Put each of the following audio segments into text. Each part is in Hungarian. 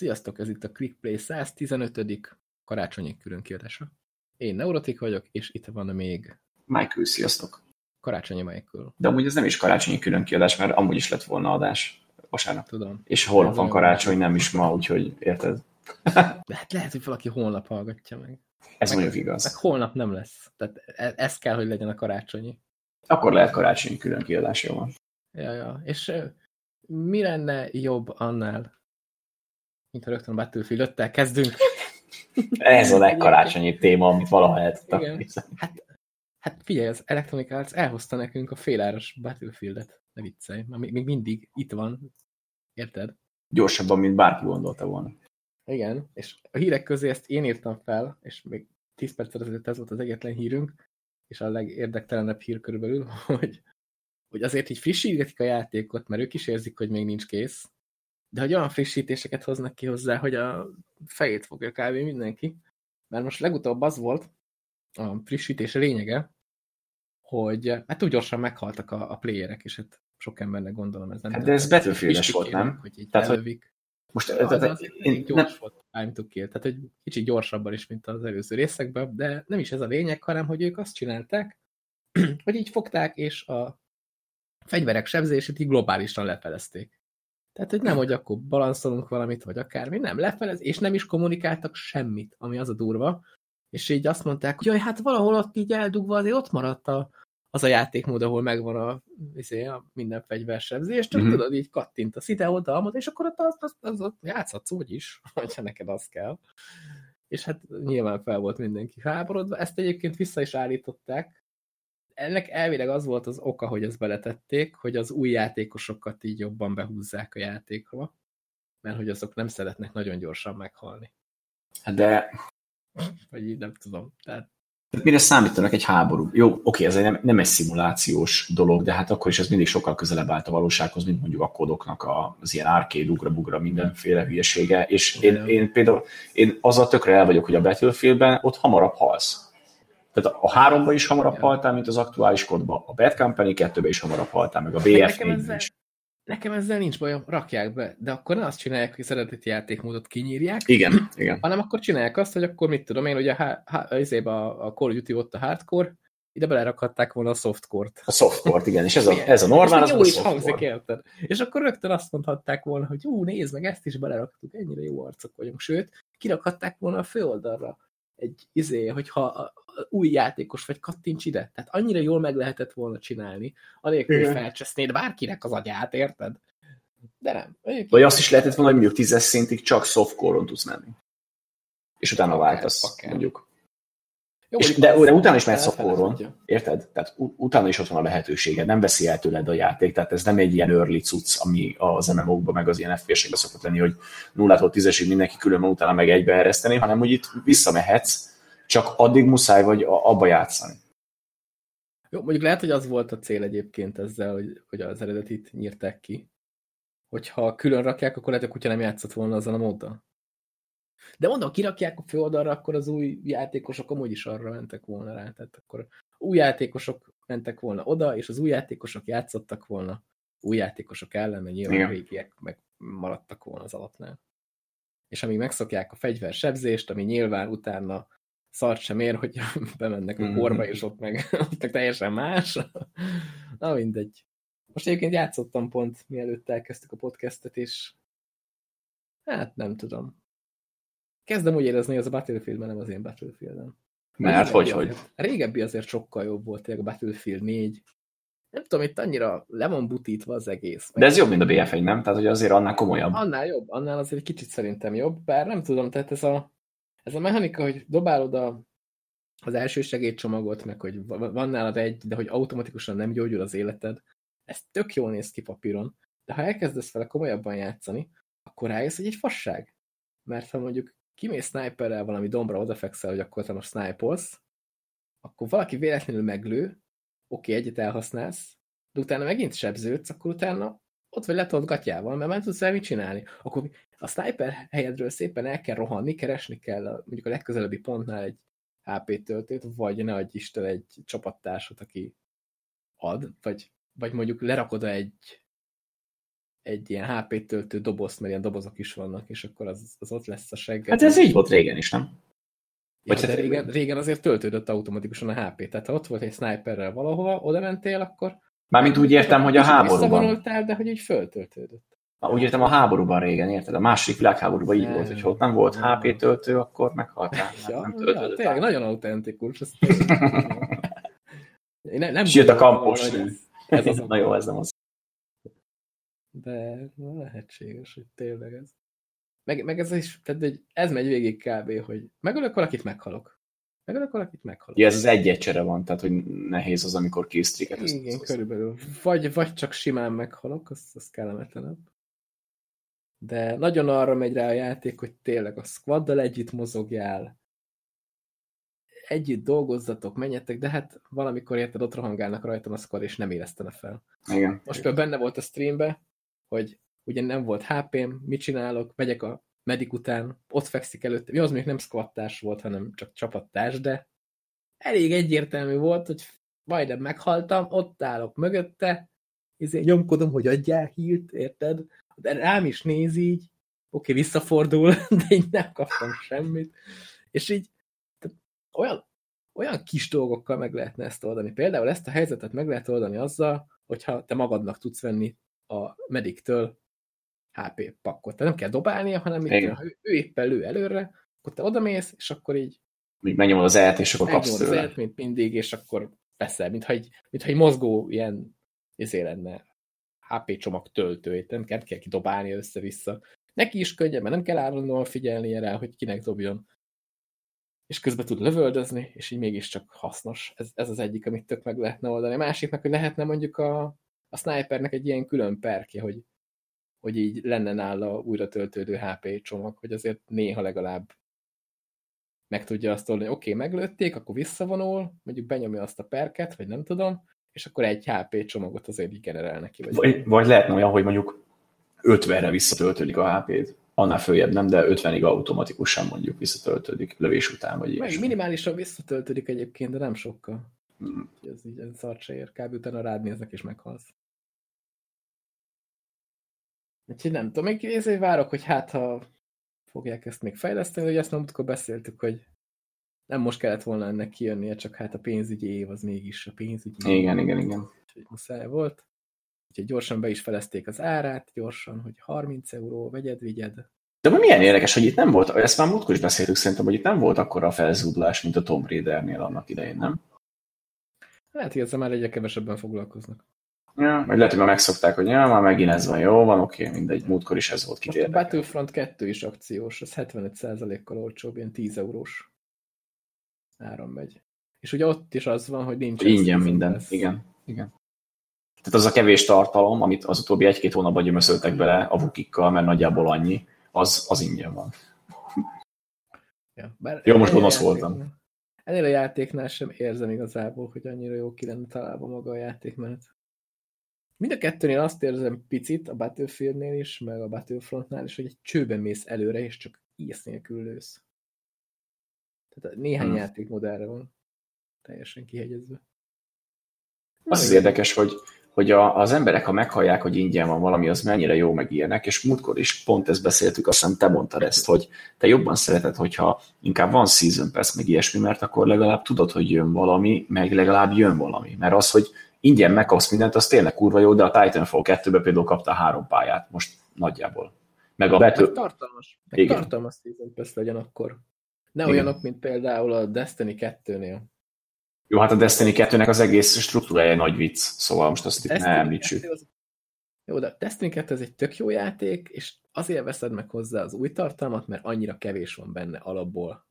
Sziasztok, ez itt a Quick Play 115. karácsonyi külön kiadása. Én Neurotik vagyok, és itt van még Michael, sziasztok! karácsonyi Michael. De amúgy ez nem is karácsonyi külön kiadás, mert amúgy is lett volna adás vasárnap. Tudom. És holnap van karácsony, nem is ma, úgyhogy érted? De hát lehet, hogy valaki holnap hallgatja meg. Ez Meg- mondjuk Meg igaz. holnap nem lesz. Tehát e- ez kell, hogy legyen a karácsonyi. Akkor lehet karácsonyi külön kiadás, jó van. Ja, ja. És mi lenne jobb annál, mint ha rögtön a Battlefield kezdünk? Ez a legkarácsonyi téma, amit valaha el tudtam Igen. Hát, hát figyelj, az Electronic Arts elhozta nekünk a féláras Battlefieldet. Ne viccelj, már még még mindig itt van. Érted? Gyorsabban, mint bárki gondolta volna. Igen, és a hírek közé ezt én írtam fel, és még 10 perccel ezelőtt ez volt az egyetlen hírünk, és a legérdektelenebb hír körülbelül, hogy, hogy azért így frissítgetik a játékot, mert ők is érzik, hogy még nincs kész, de hogy olyan frissítéseket hoznak ki hozzá, hogy a fejét fogja kb. mindenki. Mert most legutóbb az volt a frissítés lényege, hogy hát túl gyorsan meghaltak a, a playerek, és hát sok embernek gondolom ez nem. Hát de ez Battlefield-es volt, nem? Hogy így Tehát, hogy elővik. Most Ja, tehát, az, tehát, az én, elég nem, gyors volt time to kill, tehát egy kicsit gyorsabban is, mint az előző részekben, de nem is ez a lényeg, hanem hogy ők azt csinálták, hogy így fogták, és a fegyverek sebzését így globálisan lefelezték. Tehát, hogy nem, hogy akkor balanszolunk valamit, vagy akármi, nem, lefelez, és nem is kommunikáltak semmit, ami az a durva, és így azt mondták, hogy jaj, hát valahol ott így eldugva azért ott maradt a, az a játékmód, ahol megvan a, izé, a minden fegyversebzés, csak Mhm. tudod, így kattintasz ide, oda, oda, és akkor ott az, az, az, az játszhatsz úgy is, hogyha neked az kell. És hát nyilván fel volt mindenki háborodva. Ezt egyébként vissza is állították. Ennek elvileg az volt az oka, hogy ezt beletették, hogy az új játékosokat így jobban behúzzák a játékba, mert hogy azok nem szeretnek nagyon gyorsan meghalni. de Vagy így nem tudom. Tehát mire számítanak egy háború? Jó, oké, ez egy nem, nem egy szimulációs dolog, de hát akkor is ez mindig sokkal közelebb állt a valósághoz, mint mondjuk a kodoknak az ilyen arcade ugra-bugra mindenféle hülyesége, és én, én például én azzal tökre el vagyok, hogy a Battlefieldben ott hamarabb halsz. Tehát a háromba is hamarabb Ja. haltál, mint az aktuális kodba. A Bad Company 2 is hamarabb haltál, meg a Meg nekem BF4 ezzel, is. nekem ezzel nincs bajom, rakják be, de akkor ne azt csinálják, hogy az eredeti játékmódot kinyírják, Igen, igen. hanem akkor csinálják azt, hogy akkor mit tudom én, ugye a, há- há- a, a Call of Duty ott a hardcore, ide belerakhatták volna a softcore-t. A softcore, igen, és ez a, ez a normál, az jó is hangzik, érted? És akkor rögtön azt mondhatták volna, hogy ú, nézd meg, ezt is beleraktuk, ennyire jó arcok vagyunk. Sőt, kirakhatták volna a főoldalra egy izé, hogyha új játékos vagy kattints ide. Tehát annyira jól meg lehetett volna csinálni, anélkül, hogy felcsesznéd bárkinek az agyát, érted? De nem. Egyébként- Vagy azt is lehetett volna, hogy mondjuk 10 szintig csak softcore-on tudsz menni. És utána váltasz, akár. mondjuk. Jó, És de, de utána is mehetsz tudja. érted? Tehát utána is ott van a lehetőséged, nem veszi el tőled a játék, tehát ez nem egy ilyen early cucc, ami az MMO-kban, meg az ilyen FPS-ekben szokott lenni, hogy 0-tól 10-esig mindenki külön utána meg egybe ereszteni, hanem hogy itt visszamehetsz, csak addig muszáj vagy a- abba játszani. Jó, mondjuk lehet, hogy az volt a cél egyébként ezzel, hogy, hogy az eredetit nyírták ki. Hogyha külön rakják, akkor lehet, hogy a kutya nem játszott volna azzal a móddal. De mondom, kirakják a főoldalra, akkor az új játékosok amúgy is arra mentek volna rá. Tehát akkor új játékosok mentek volna oda, és az új játékosok játszottak volna új játékosok ellen, mert nyilván Igen. a régiek meg maradtak volna az alapnál. És amíg megszokják a fegyver sebzést, ami nyilván utána szart sem ér, hogy bemennek a Mhm. korba, és ott meg, ott meg teljesen más. Na mindegy. Most egyébként játszottam pont, mielőtt elkezdtük a podcastet, és hát nem tudom. Kezdem úgy érezni, hogy az a Battlefield nem az én Battlefield-em. Mert hogy, régebbi hogy? A régebbi azért sokkal jobb volt, tényleg a Battlefield 4. Nem tudom, itt annyira le van butítva az egész. De ez jobb, mint a BF1, nem? Tehát, hogy azért annál komolyabb. Annál jobb, annál azért kicsit szerintem jobb, bár nem tudom, tehát ez a, ez a mechanika, hogy dobálod a, az első segédcsomagot, meg hogy va- van nálad egy, de hogy automatikusan nem gyógyul az életed, ez tök jól néz ki papíron, de ha elkezdesz vele komolyabban játszani, akkor rájössz, hogy egy fasság. Mert ha mondjuk kimész sniperrel valami dombra odafekszel, hogy akkor te most sniperolsz, akkor valaki véletlenül meglő, oké, egyet elhasználsz, de utána megint sebződsz, akkor utána ott vagy letolt gatyával, mert nem tudsz vele mit csinálni. Akkor a sniper helyedről szépen el kell rohanni, keresni kell mondjuk a legközelebbi pontnál egy HP töltőt, vagy ne adj Isten egy csapattársat, aki ad, vagy, vagy mondjuk lerakod egy egy ilyen HP töltő dobozt, mert ilyen dobozok is vannak, és akkor az, az ott lesz a segged. Hát ez így volt régen is, nem? Ja, de régen, régen azért töltődött automatikusan a HP, tehát ha ott volt egy sniperrel valahova, oda mentél, akkor... Mármint úgy értem, hogy a háborúban... De hogy így föltöltődött. Úgy értem a háborúban régen, érted? A második világháborúban így volt, hogy ott nem volt HP töltő, akkor meghaltál. Ja, nem ja, tényleg nagyon autentikus. Ez Én nem, nem jött a kampos. Ez, ez az Na jó, ez nem az. De lehetséges, hogy tényleg ez. Meg, meg ez is, tehát hogy ez megy végig kb., hogy megölök valakit, meghalok. Megölök valakit, meghalok. Ja, ez az egy csere van, tehát hogy nehéz az, amikor késztriket. Igen, körülbelül. Vagy, vagy csak simán meghalok, az, az kellemetlenebb. De nagyon arra megy rá a játék, hogy tényleg a squaddal együtt mozogjál, együtt dolgozzatok, menjetek, de hát valamikor érted, ott rohangálnak rajtam a squad, és nem éreztene fel. Igen. Most például benne volt a streambe, hogy ugye nem volt HP-m, mit csinálok, megyek a medik után, ott fekszik előtte. Jó, az még nem squattárs volt, hanem csak csapattárs, de elég egyértelmű volt, hogy majdnem meghaltam, ott állok mögötte, ezért nyomkodom, hogy adjál hírt, érted? De rám is néz így, oké, visszafordul, de így nem kaptam semmit. És így olyan, olyan kis dolgokkal meg lehetne ezt oldani. Például ezt a helyzetet meg lehet oldani azzal, hogyha te magadnak tudsz venni a mediktől HP pakkot. Tehát nem kell dobálnia, hanem itt, ha ő, ő éppen lő előre, akkor te odamész, és akkor így még megnyomod az et, és akkor kapsz tőle. az et, mint mindig, és akkor veszel, mintha egy, mintha egy mozgó ilyen izé lenne HP csomag töltőjét, nem kell, kell kidobálni össze-vissza. Neki is könnyebb, mert nem kell állandóan figyelni rá, hogy kinek dobjon. És közben tud lövöldözni, és így mégiscsak hasznos. Ez, ez az egyik, amit tök meg lehetne oldani. A másik meg, hogy lehetne mondjuk a, a snipernek egy ilyen külön perkje, hogy hogy így lenne nála újra töltődő HP csomag, hogy azért néha legalább meg tudja azt oldani, oké, okay, meglőtték, akkor visszavonul, mondjuk benyomja azt a perket, vagy nem tudom, és akkor egy HP csomagot azért így generál neki. Vagy, vagy, vagy lehetne olyan, hogy mondjuk 50-re visszatöltődik a HP-t, annál följebb nem, de 50-ig automatikusan mondjuk visszatöltődik lövés után, vagy Meg minimálisan visszatöltődik egyébként, de nem sokkal. Ez így ez szart se ér, kb. utána rád néznek és meghalsz. Úgyhogy nem tudom, még ezért várok, hogy hát ha fogják ezt még fejleszteni, hogy ezt nem amikor beszéltük, hogy nem most kellett volna ennek kijönnie, csak hát a pénzügyi év az mégis a pénzügyi Igen, év. igen, igen. Úgyhogy muszáj volt. Úgyhogy gyorsan be is felezték az árát, gyorsan, hogy 30 euró, vegyed, vigyed. De milyen érdekes, hogy itt nem volt, ezt már múltkor is beszéltük szerintem, hogy itt nem volt akkora a felzúdulás, mint a Tomb Raidernél annak idején, nem? Lehet, hogy ezzel már egyre kevesebben foglalkoznak. Ja, vagy lehet, hogy már megszokták, hogy ja, már megint ez van, jó, van, oké, mindegy, múltkor is ez volt kitérve. A Battlefront 2 is akciós, az 75%-kal olcsóbb, ilyen 10 eurós áram megy. És ugye ott is az van, hogy nincs... Ingyen minden, lesz. igen, igen. Tehát az a kevés tartalom, amit az utóbbi egy-két hónapban gyömöszöltek bele a vukikkal, mert nagyjából annyi, az, az ingyen van. Ja, bár jó, most gonosz voltam. Ennél a játéknál sem érzem igazából, hogy annyira jó ki lenne találva maga a játékmenet. Mind a kettőnél azt érzem picit, a Battlefieldnél is, meg a Battlefrontnál is, hogy egy csőben mész előre, és csak ísz nélkül lősz. Tehát néhány hmm. játékmodellre van teljesen kihegyezve. Az az érdekes, hogy, hogy a, az emberek, ha meghallják, hogy ingyen van valami, az mennyire jó meg ilyenek, és múltkor is pont ezt beszéltük, azt hiszem te mondtad ezt, hogy te jobban szereted, hogyha inkább van season pass, meg ilyesmi, mert akkor legalább tudod, hogy jön valami, meg legalább jön valami. Mert az, hogy ingyen megkapsz mindent, az tényleg kurva jó, de a Titanfall 2-ben például kapta három pályát, most nagyjából. Meg a Battle... Meg tartalmas, meg tartalmas Season Pass legyen akkor. Ne Igen. olyanok, mint például a Destiny 2-nél. Jó, hát a Destiny 2-nek az egész struktúrája nagy vicc, szóval most azt itt ne említsük. Az... Jó, de a Destiny 2 ez egy tök jó játék, és azért veszed meg hozzá az új tartalmat, mert annyira kevés van benne alapból.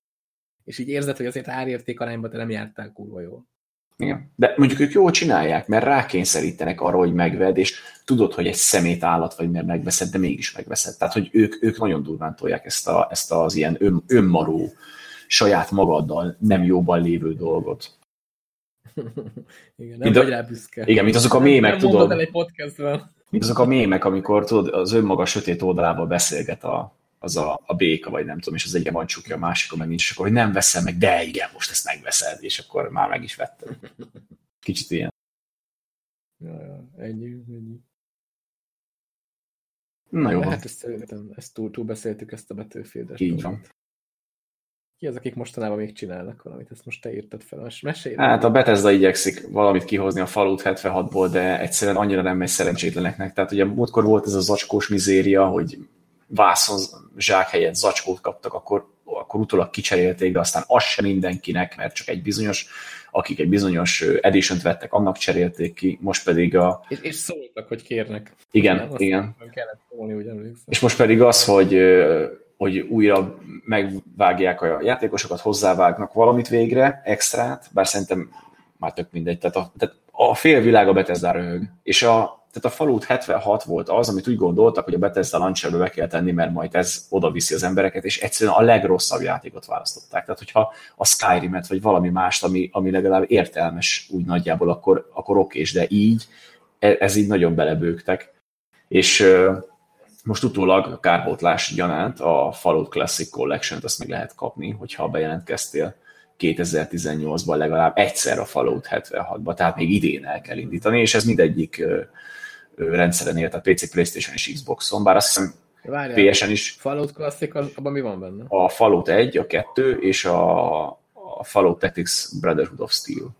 És így érzed, hogy azért árérték arányban te nem jártál kurva jól. Igen. De mondjuk ők jól csinálják, mert rákényszerítenek arra, hogy megved, és tudod, hogy egy szemét állat vagy, mert megveszed, de mégis megveszed. Tehát, hogy ők, ők nagyon durván tolják ezt, a, ezt az ilyen ön, önmaró, saját magaddal nem jóban lévő dolgot. Igen, nem mint vagy rá büszke. Igen, mint azok a mémek, nem tudod. El egy podcastben. Mint azok a mémek, amikor tudod, az önmaga sötét oldalával beszélget a, az a, a béka, vagy nem tudom, és az egyik van csukja, a másikon meg nincs, és akkor, hogy nem veszem meg, de igen, most ezt megveszed, és akkor már meg is vettem. Kicsit ilyen. Ja, ja, ennyi, ennyi. Na jó, Hát ezt szerintem ezt túl, túl beszéltük, ezt a Battlefield-es így van. Ki az, akik mostanában még csinálnak valamit? Ezt most te írtad fel. Most mesélj. Hát a Bethesda igyekszik valamit kihozni a Fallout 76-ból, de egyszerűen annyira nem megy szerencsétleneknek. Tehát ugye múltkor volt ez a zacskós mizéria, hogy vászon zsák helyett zacskót kaptak, akkor, akkor utólag kicserélték, de aztán az sem mindenkinek, mert csak egy bizonyos, akik egy bizonyos edition vettek, annak cserélték ki, most pedig a... És, és szóltak, hogy kérnek. Igen, Nem, igen. Nem kellett szólni, úgy emlékszem. És most pedig az, hogy, hogy újra megvágják a játékosokat, hozzávágnak valamit végre, extrát, bár szerintem már tök mindegy. Tehát a, tehát a fél világ a Bethesda röhög. És a, tehát a Fallout 76 volt az, amit úgy gondoltak, hogy a Bethesda launcherbe be kell tenni, mert majd ez oda viszi az embereket, és egyszerűen a legrosszabb játékot választották. Tehát, hogyha a Skyrim-et, vagy valami mást, ami, ami legalább értelmes úgy nagyjából, akkor, akkor okés, de így, e- ez így nagyon belebőgtek. És most utólag a kárpótlás gyanánt a Fallout Classic Collection-t azt meg lehet kapni, hogyha bejelentkeztél 2018-ban legalább egyszer a Fallout 76-ba, tehát még idén el kell indítani, és ez mindegyik rendszeren ér, tehát PC, Playstation és Xboxon, bár azt hiszem Várjál, PS-en is Fallout Classic, az, abban mi van benne? a Fallout 1, a 2 és a, a Fallout Tactics Brotherhood of Steel.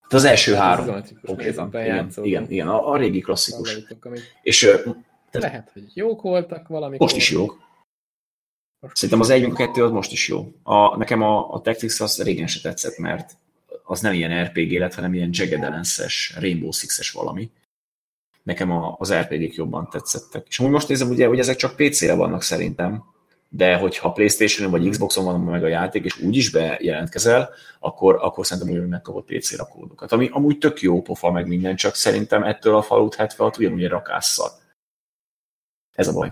Hát az első három. Zomatikus Konkrétan. Igen, igen, igen, a, a régi klasszikus. Amik És lehet, hogy jók voltak valami. most is jók. Szerintem az 1 a 2 az most is jó. A, nekem a, a Tactics az régen se tetszett, mert az nem ilyen RPG lett, hanem ilyen Jagged Alliance-es, Rainbow Six-es valami. Nekem a, az RPG-k jobban tetszettek. És amúgy most nézem, ugye, hogy ezek csak PC-re vannak szerintem, de hogyha Playstation-on vagy Xboxon van meg a játék, és úgy is bejelentkezel, akkor, akkor szerintem úgy megkapod PC-re a kódokat. Ami amúgy tök jó pofa meg minden, csak szerintem ettől a Fallout 76 ugyanúgy egy rakásszal. Ez a baj.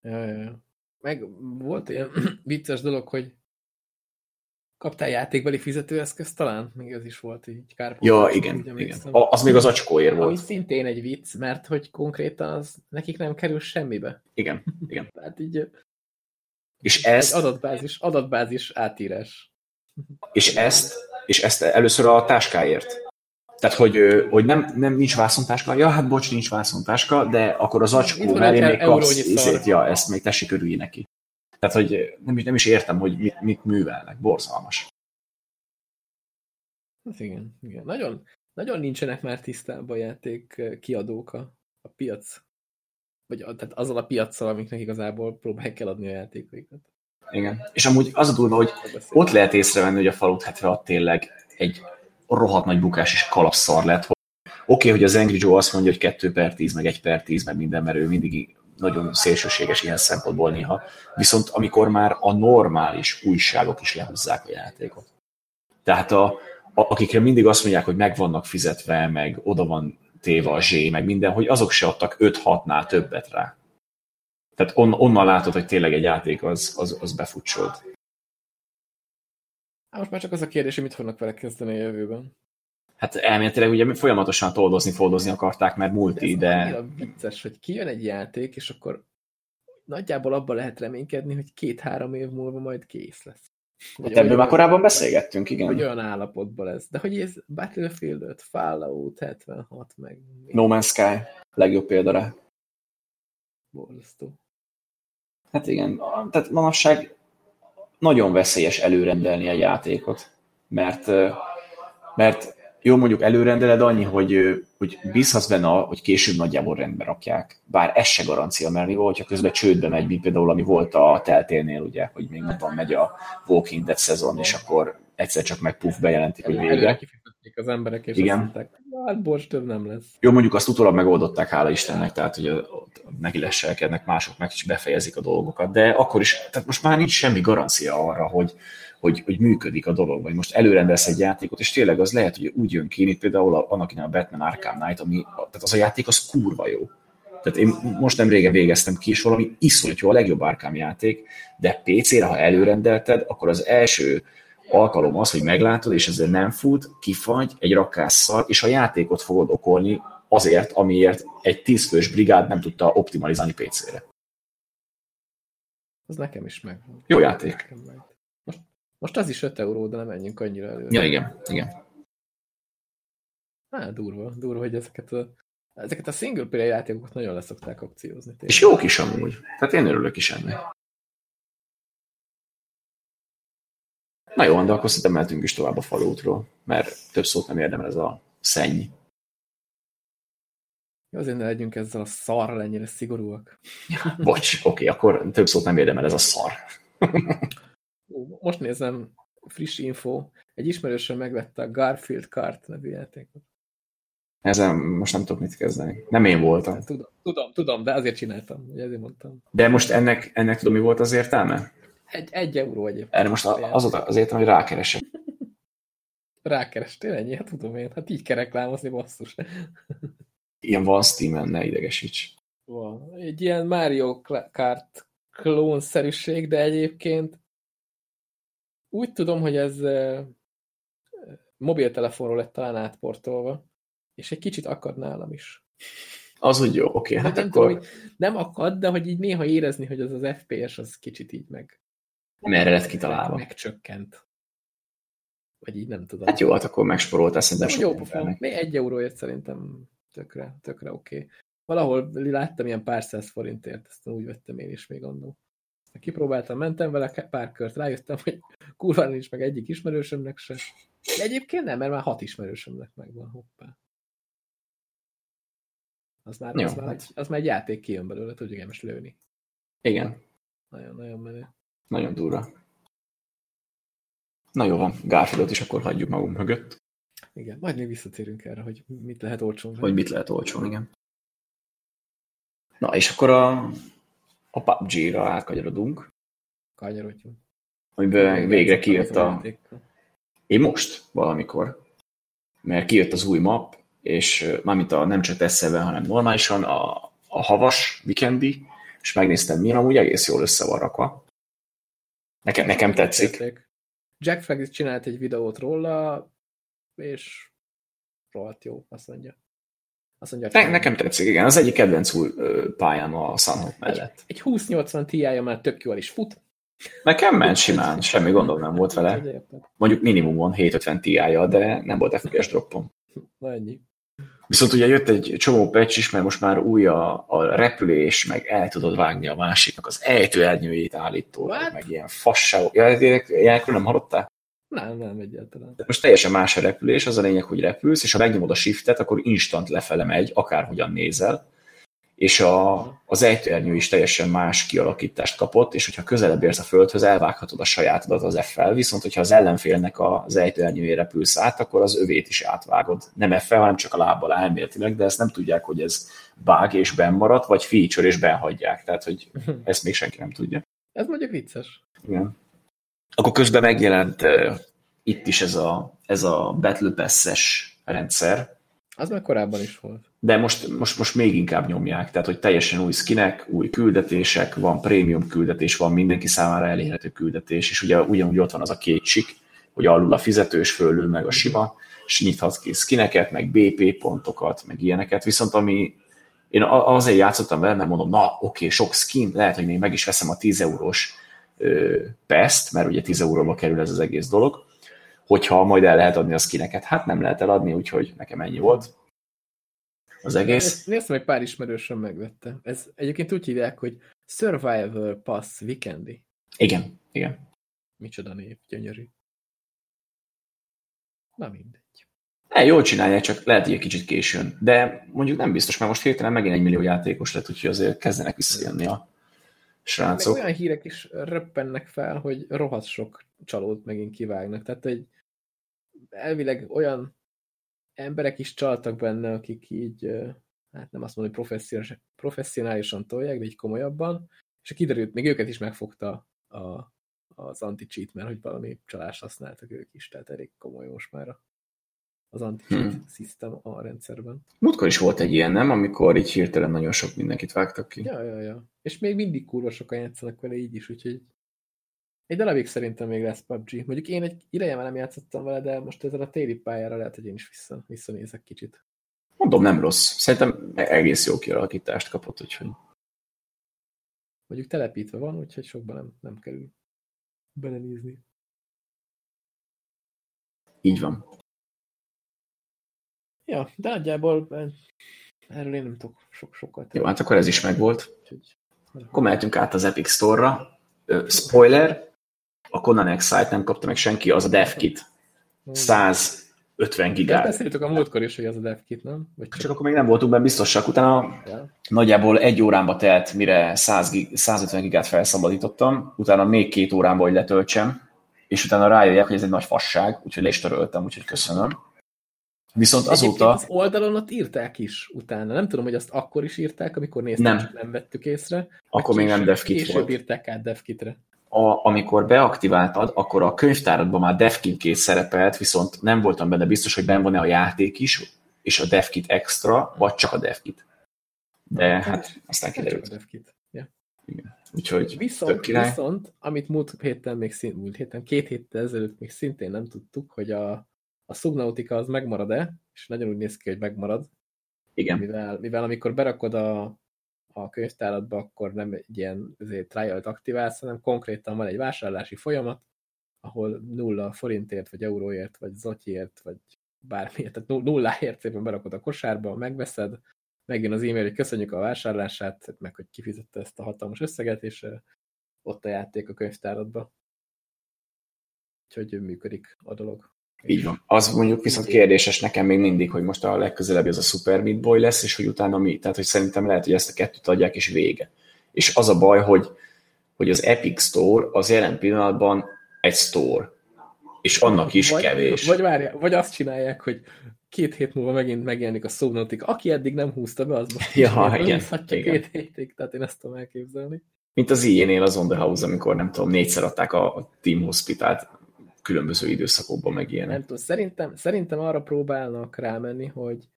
Ja, ja, ja. Meg volt ilyen vicces dolog, hogy kaptál játékbeli fizetőeszközt talán? Még ez is volt így kárpótlás. Ja, igen, igen. emlékszem. A- Az még az acskóér Ami volt. szintén egy vicc, mert hogy konkrétan az nekik nem kerül semmibe. Igen, igen. Tehát így És ezt, adatbázis, adatbázis átírás. és ezt, és ezt először a táskáért. Tehát, hogy, hogy nem, nem nincs vászontáska, ja, hát bocs, nincs vászontáska, de akkor az acskó mellé még kapsz, izét, ja, ezt még tessék örülj neki. Tehát, hogy nem is, nem is értem, hogy mit, mit művelnek. Borzalmas. Hát igen, igen. Nagyon, nagyon nincsenek már tisztában játék kiadók a, a piac. Vagy a, tehát azzal a piaccal, amiknek igazából próbálják eladni a játékaikat. Igen. És amúgy az a durva, hogy ott lehet észrevenni, hogy a Fallout 76 tényleg egy rohadt nagy bukás és kalapszar lett. Oké, okay, hogy az Angry Joe azt mondja, hogy 2 per 10, meg 1 per 10, meg minden, mert ő mindig nagyon szélsőséges ilyen szempontból néha. Viszont amikor már a normális újságok is lehúzzák a játékot. Tehát a, a, akikre mindig azt mondják, hogy meg vannak fizetve, meg oda van téve a zsé, meg minden, hogy azok se adtak 5-6-nál többet rá. Tehát on, onnan látod, hogy tényleg egy játék az, az, az befutsolt. Hát most már csak az a kérdés, hogy mit fognak vele kezdeni a jövőben. Hát elméletileg ugye folyamatosan toldozni, foldozni akarták, mert multi, Ez de vicces, hogy kijön egy játék, és akkor nagyjából abban lehet reménykedni, hogy két-három év múlva majd kész lesz. Vagy hát ebből már korábban beszélgettünk, igen. Hogy olyan állapotban lesz. De hogy ez Battlefield 5, Fallout 76, meg No Man's Sky, legjobb példa rá. borzasztó. Hát igen, tehát manapság nagyon veszélyes előrendelni egy játékot, mert, mert jó mondjuk előrendeled annyi, hogy, hogy bízhatsz benne, hogy később nagyjából rendbe rakják. Bár ez se garancia, mert mi volt, ha közben csődbe megy, mint például ami volt a Teltélnél, ugye, hogy még napban megy a Walking Dead szezon, és akkor egyszer csak meg puff bejelentik, hogy vége. Az emberek, és Igen. azt mondták, hát bocs, több nem lesz. Jó, mondjuk azt utólag megoldották, hála Istennek, tehát hogy neki leselkednek, mások meg is befejezik a dolgokat, de akkor is, tehát most már nincs semmi garancia arra, hogy, hogy, hogy működik a dolog, vagy most előrendelsz egy játékot, és tényleg az lehet, hogy úgy jön ki, mint például a- annak a Batman Arkham Knight, ami, tehát az a játék az kurva jó. Tehát én most nem régen végeztem ki, és valami iszonyat jó, a legjobb Arkham játék, de PC-re, ha előrendelted, akkor az első alkalom az, hogy meglátod, és ezzel nem fut, kifagy, egy rakásszal, és a játékot fogod okolni azért, amiért egy tízfős brigád nem tudta optimalizálni PC-re. Az nekem is meg. Jó játék. Most, most az is 5 euró, de nem menjünk annyira előre. Ja, igen, igen. Hát durva, durva, hogy ezeket a Ezeket a single player játékokat nagyon leszokták akciózni. tényleg. És jók is amúgy. Tehát én örülök is ennek. Na jó, de akkor szerintem mehetünk is tovább a falótról, mert több szót nem érdemel ez a szenny. Azért ne legyünk ezzel a szarral ennyire szigorúak. Bocs, oké, okay, akkor több szót nem érdemel ez a szar. Most nézem, friss info. Egy ismerősöm megvette a Garfield Kart nevű játékot. Ezen most nem tudok mit kezdeni. Nem én voltam. Tudom, tudom, tudom, de azért csináltam, ugye ezért mondtam. De most ennek, ennek tudom, mi volt az értelme? Egy, egy euró egyébként. Erre most az az értelme, hogy rákeresek. Rákerestél ennyi? Hát tudom én. Hát így kell reklámozni, basszus. Ilyen van Steam-en, ne idegesíts. Van. Egy ilyen Mario Kart klónszerűség, de egyébként úgy tudom, hogy ez mobiltelefonról lett talán átportolva, és egy kicsit akad nálam is. Az úgy jó, oké, Hát hát nem, tudom, akkor hogy nem akad, de hogy így néha érezni, hogy az az FPS az kicsit így meg merre lett kitalálva. megcsökkent. Vagy így nem tudom. Hát jó, hát akkor megsporoltál szerintem Nem, sok jó embernek. Még egy euróért szerintem tökre, tökre oké. Okay. Valahol láttam ilyen pár száz forintért, ezt úgy vettem én is még annó. Kipróbáltam, mentem vele pár kört, rájöttem, hogy kurva nincs meg egyik ismerősömnek se. De egyébként nem, mert már hat ismerősömnek megvan, hoppá. Az már, Jó, az, már, hát. egy, az már egy játék kijön belőle, tudjuk most lőni. Igen, Nagyon-nagyon menő. Nagyon durva. Na jó van, Garfieldot is akkor hagyjuk magunk mögött, Igen, majd még visszatérünk erre, hogy mit lehet olcsón hogy mit lehet olcsón, igen. Na, és akkor a, a PUBG-ra átkanyarodunk, Kanyarodjunk. amiben végre kijött a... Én most valamikor, mert kijött az új map, és mármint a nem csak tesztelve, hanem normálisan a, a havas weekendi, és megnéztem, milyen amúgy egész jól össze van rakva. Nekem, nekem tetszik. Játék. Jack Fagg csinált egy videót róla, és rohadt jó, azt mondja. Azt mondja, Ne, nekem tetszik, igen. Az egyik kedvenc új pályám a Sunhawk mellett. Egy 2080 Ti-ja már tök jól is fut. Nekem ment simán, semmi gondom nem volt vele. Mondjuk minimumon 750 Ti-ja, de nem volt FPS droppom. Na ennyi. Viszont ugye jött egy csomó patch is, mert most már új a, a repülés, meg el tudod vágni a másiknak az ejtőernyőjét állítólag, What? meg ilyen fasságok. Ja, ilyenek- ilyenekről nem hallottál? Nem, nem egyáltalán. Most teljesen más a repülés, az a lényeg, hogy repülsz, és ha megnyomod a shiftet, akkor instant lefele megy, akárhogyan nézel, és a, az ejtőernyő is teljesen más kialakítást kapott, és hogyha közelebb érsz a földhöz, elvághatod a sajátodat az F-fel, viszont hogyha az ellenfélnek az ejtőernyőjére repülsz át, akkor az övét is átvágod. Nem F-fel, hanem csak a lábbal elméletileg, de ezt nem tudják, hogy ez bug és benn maradt, vagy feature és benhagyják. Tehát, hogy ezt még senki nem tudja. Ez mondjuk vicces. Igen. Akkor közben megjelent uh, itt is ez a, ez a Battle Pass-es rendszer, Az már korábban is volt. de most, most, most még inkább nyomják, tehát hogy teljesen új skinek, új küldetések, van prémium küldetés, van mindenki számára elérhető küldetés, és ugye ugyanúgy ott van az a két csik, hogy alul a fizetős, fölül meg a sima, és nyithatsz ki skineket, meg BP pontokat, meg ilyeneket, viszont ami én azért játszottam vele, mert mondom, na oké, sok skin, lehet, hogy még meg is veszem a 10 eurós pest, mert ugye 10 euróba kerül ez az egész dolog, hogyha majd el lehet adni a skineket. Hát nem lehet eladni, úgyhogy nekem ennyi volt az egész. Néztem, hogy pár ismerősöm megvette. Ez egyébként úgy hívják, hogy Survivor Pass Weekendi. Igen, igen. Micsoda név, gyönyörű. Na mindegy. E, jól csinálják, csak lehet, hogy egy kicsit későn. De mondjuk nem biztos, mert most hirtelen megint egy millió játékos lett, úgyhogy azért kezdenek visszajönni a Meg srácok. olyan hírek is röppennek fel, hogy rohadt sok csalót megint kivágnak. Tehát, hogy elvileg olyan emberek is csaltak benne, akik így, hát nem azt mondom, hogy professzionális, professzionálisan tolják, de így komolyabban, és kiderült, még őket is megfogta a, az anti-cheat, mert hogy valami csalás használtak ők is, tehát elég komoly most már a- az anti-cheat Hmm. system a rendszerben. Múltkor is volt egy ilyen, nem? Amikor így hirtelen nagyon sok mindenkit vágtak ki. Ja, ja, ja. És még mindig kurva sokan játszanak vele így is, úgyhogy egy darabig szerintem még lesz PUBG. Mondjuk én egy ideje már nem játszottam vele, de most ezzel a téli pályára lehet, hogy én is vissza, visszanézek kicsit. Mondom, nem rossz. Szerintem egész jó kialakítást kapott, úgyhogy Mondjuk telepítve van, úgyhogy sokban nem, nem kerül belenézni. így van. Ja, de nagyjából eh, Erről én nem tudok sok, sokat. Jó, hát akkor ez is megvolt. Akkor mehetünk át az Epic Store-ra. Spoiler, a Conan Excite nem kapta meg senki, az a DevKit. 150 gigát. Beszéltük a múltkor is, hogy az a DevKit, nem? Vagy csak... csak akkor még nem voltunk benne biztosak. Utána ja. nagyjából egy órámba telt, mire 100 gig, 150 gigát felszabadítottam, utána még két órámba, hogy letöltsem, és utána rájöjjek, hogy ez egy nagy fasság, úgyhogy le is töröltem, úgyhogy köszönöm. Viszont azóta... az oldalon ott írták is utána. Nem tudom, hogy azt akkor is írták, amikor néztük, nem. csak nem vettük észre. Akkor még nem DevKit később volt. írták át DevKitre. A, amikor beaktiváltad, akkor a könyvtáradban már DevKit két szerepelt, viszont nem voltam benne biztos, hogy benne van-e a játék is, és a DevKit extra, vagy csak a DevKit. De hát, hát aztán kiderült. a DevKit. Ja. Igen. Úgyhogy viszont, viszont, amit múlt héten, még szint, múlt héten, két héttel ezelőtt még szintén nem tudtuk, hogy a a Subnautica az megmarad-e, és nagyon úgy néz ki, hogy megmarad. Igen. Mivel, mivel amikor berakod a, a könyvtáratba, akkor nem egy ilyen trial-t aktiválsz, hanem konkrétan van egy vásárlási folyamat, ahol nulla forintért, vagy euróért, vagy zotyiért, vagy bármiért, tehát nulláért szépen berakod a kosárba, megveszed, megjön az e-mail, hogy köszönjük a vásárlását, meg hogy kifizette ezt a hatalmas összeget, és ott a játék a könyvtáratba. Úgyhogy működik a dolog. Így van. Az mondjuk viszont kérdéses nekem még mindig, hogy most a legközelebb az a Super Meat Boy lesz, és hogy utána mi. Tehát, hogy szerintem lehet, hogy ezt a kettőt adják, és vége. És az a baj, hogy, hogy az Epic Store az jelen pillanatban egy store, és annak is vagy, kevés. Vagy, várja, vagy azt csinálják, hogy két hét múlva megint megjelenik a Subnautica. Aki eddig nem húzta be, az ja, igen, igen. két hétig, tehát én ezt tudom elképzelni. Mint az ilyenél az On The House, amikor nem tudom, négyszer adták a Team Hospitát különböző időszakokban meg ilyenek. Nem tudom, szerintem, szerintem arra próbálnak rámenni, hogy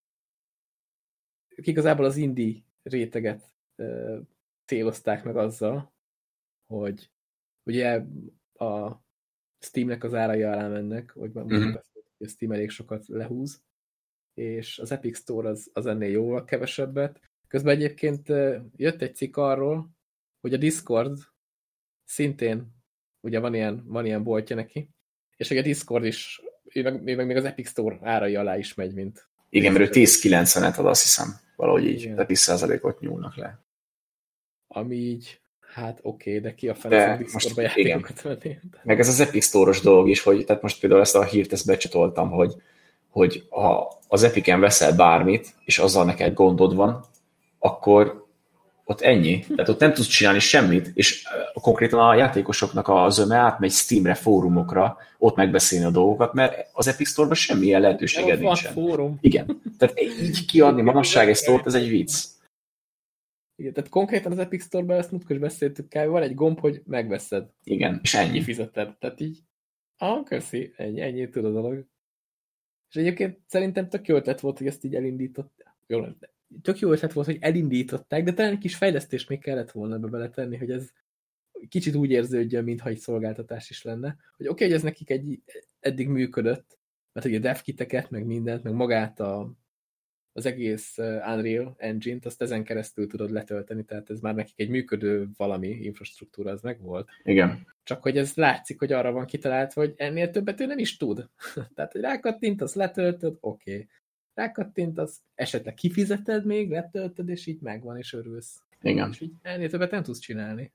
igazából az indie réteget ö, célozták meg azzal, hogy ugye a Steamnek az árai alá mennek, hogy uh -huh. a Steam elég sokat lehúz, és az Epic Store az, az ennél jóval kevesebbet. Közben egyébként jött egy cikk arról, hogy a Discord szintén, ugye van ilyen, van ilyen boltja neki, és a Discord is, meg, még, még az Epic Store árai alá is megy, mint... Igen, mert ő 10-90-et ad, azt hiszem, valahogy így, Igen. tehát 10%-ot nyúlnak le. Ami így, hát oké, okay, de ki a fele Discordba játékokat venni? Meg ez az Epic Store-os dolog is, hogy tehát most például ezt a hírt ezt becsatoltam, hogy, hogy ha az Epicen veszel bármit, és azzal neked gondod van, akkor ott ennyi. Tehát ott nem tudsz csinálni semmit, és konkrétan a játékosoknak a zöme átmegy Steamre, fórumokra, ott megbeszélni a dolgokat, mert az Epic Store-ban semmilyen lehetőséged nincsen. fórum. Igen. Tehát így kiadni manapság egy store ez egy vicc. Igen, tehát konkrétan az Epic Store-ban ezt múltkor beszéltük, kell, van egy gomb, hogy megveszed. Igen, és ennyi. Fizeted. Tehát így, ah, köszi, ennyi, ennyi tud a dolog. És egyébként szerintem tök jó ötlet volt, hogy ezt így elindított. Jó, tök jó ötlet volt, hogy elindították, de talán egy kis fejlesztés még kellett volna ebbe beletenni, hogy ez kicsit úgy érződjön, mintha egy szolgáltatás is lenne. Hogy oké, okay, hogy ez nekik egy, eddig működött, mert ugye a devkiteket, meg mindent, meg magát a, az egész Unreal Engine-t, azt ezen keresztül tudod letölteni, tehát ez már nekik egy működő valami infrastruktúra, az meg volt. Igen. Csak hogy ez látszik, hogy arra van kitalált, hogy ennél többet ő nem is tud. tehát, hogy rákattint, azt letöltöd, oké. Okay rákattintasz, esetleg kifizeted még, letöltöd, és így megvan, és örülsz. Igen. És így ennél többet nem tudsz csinálni.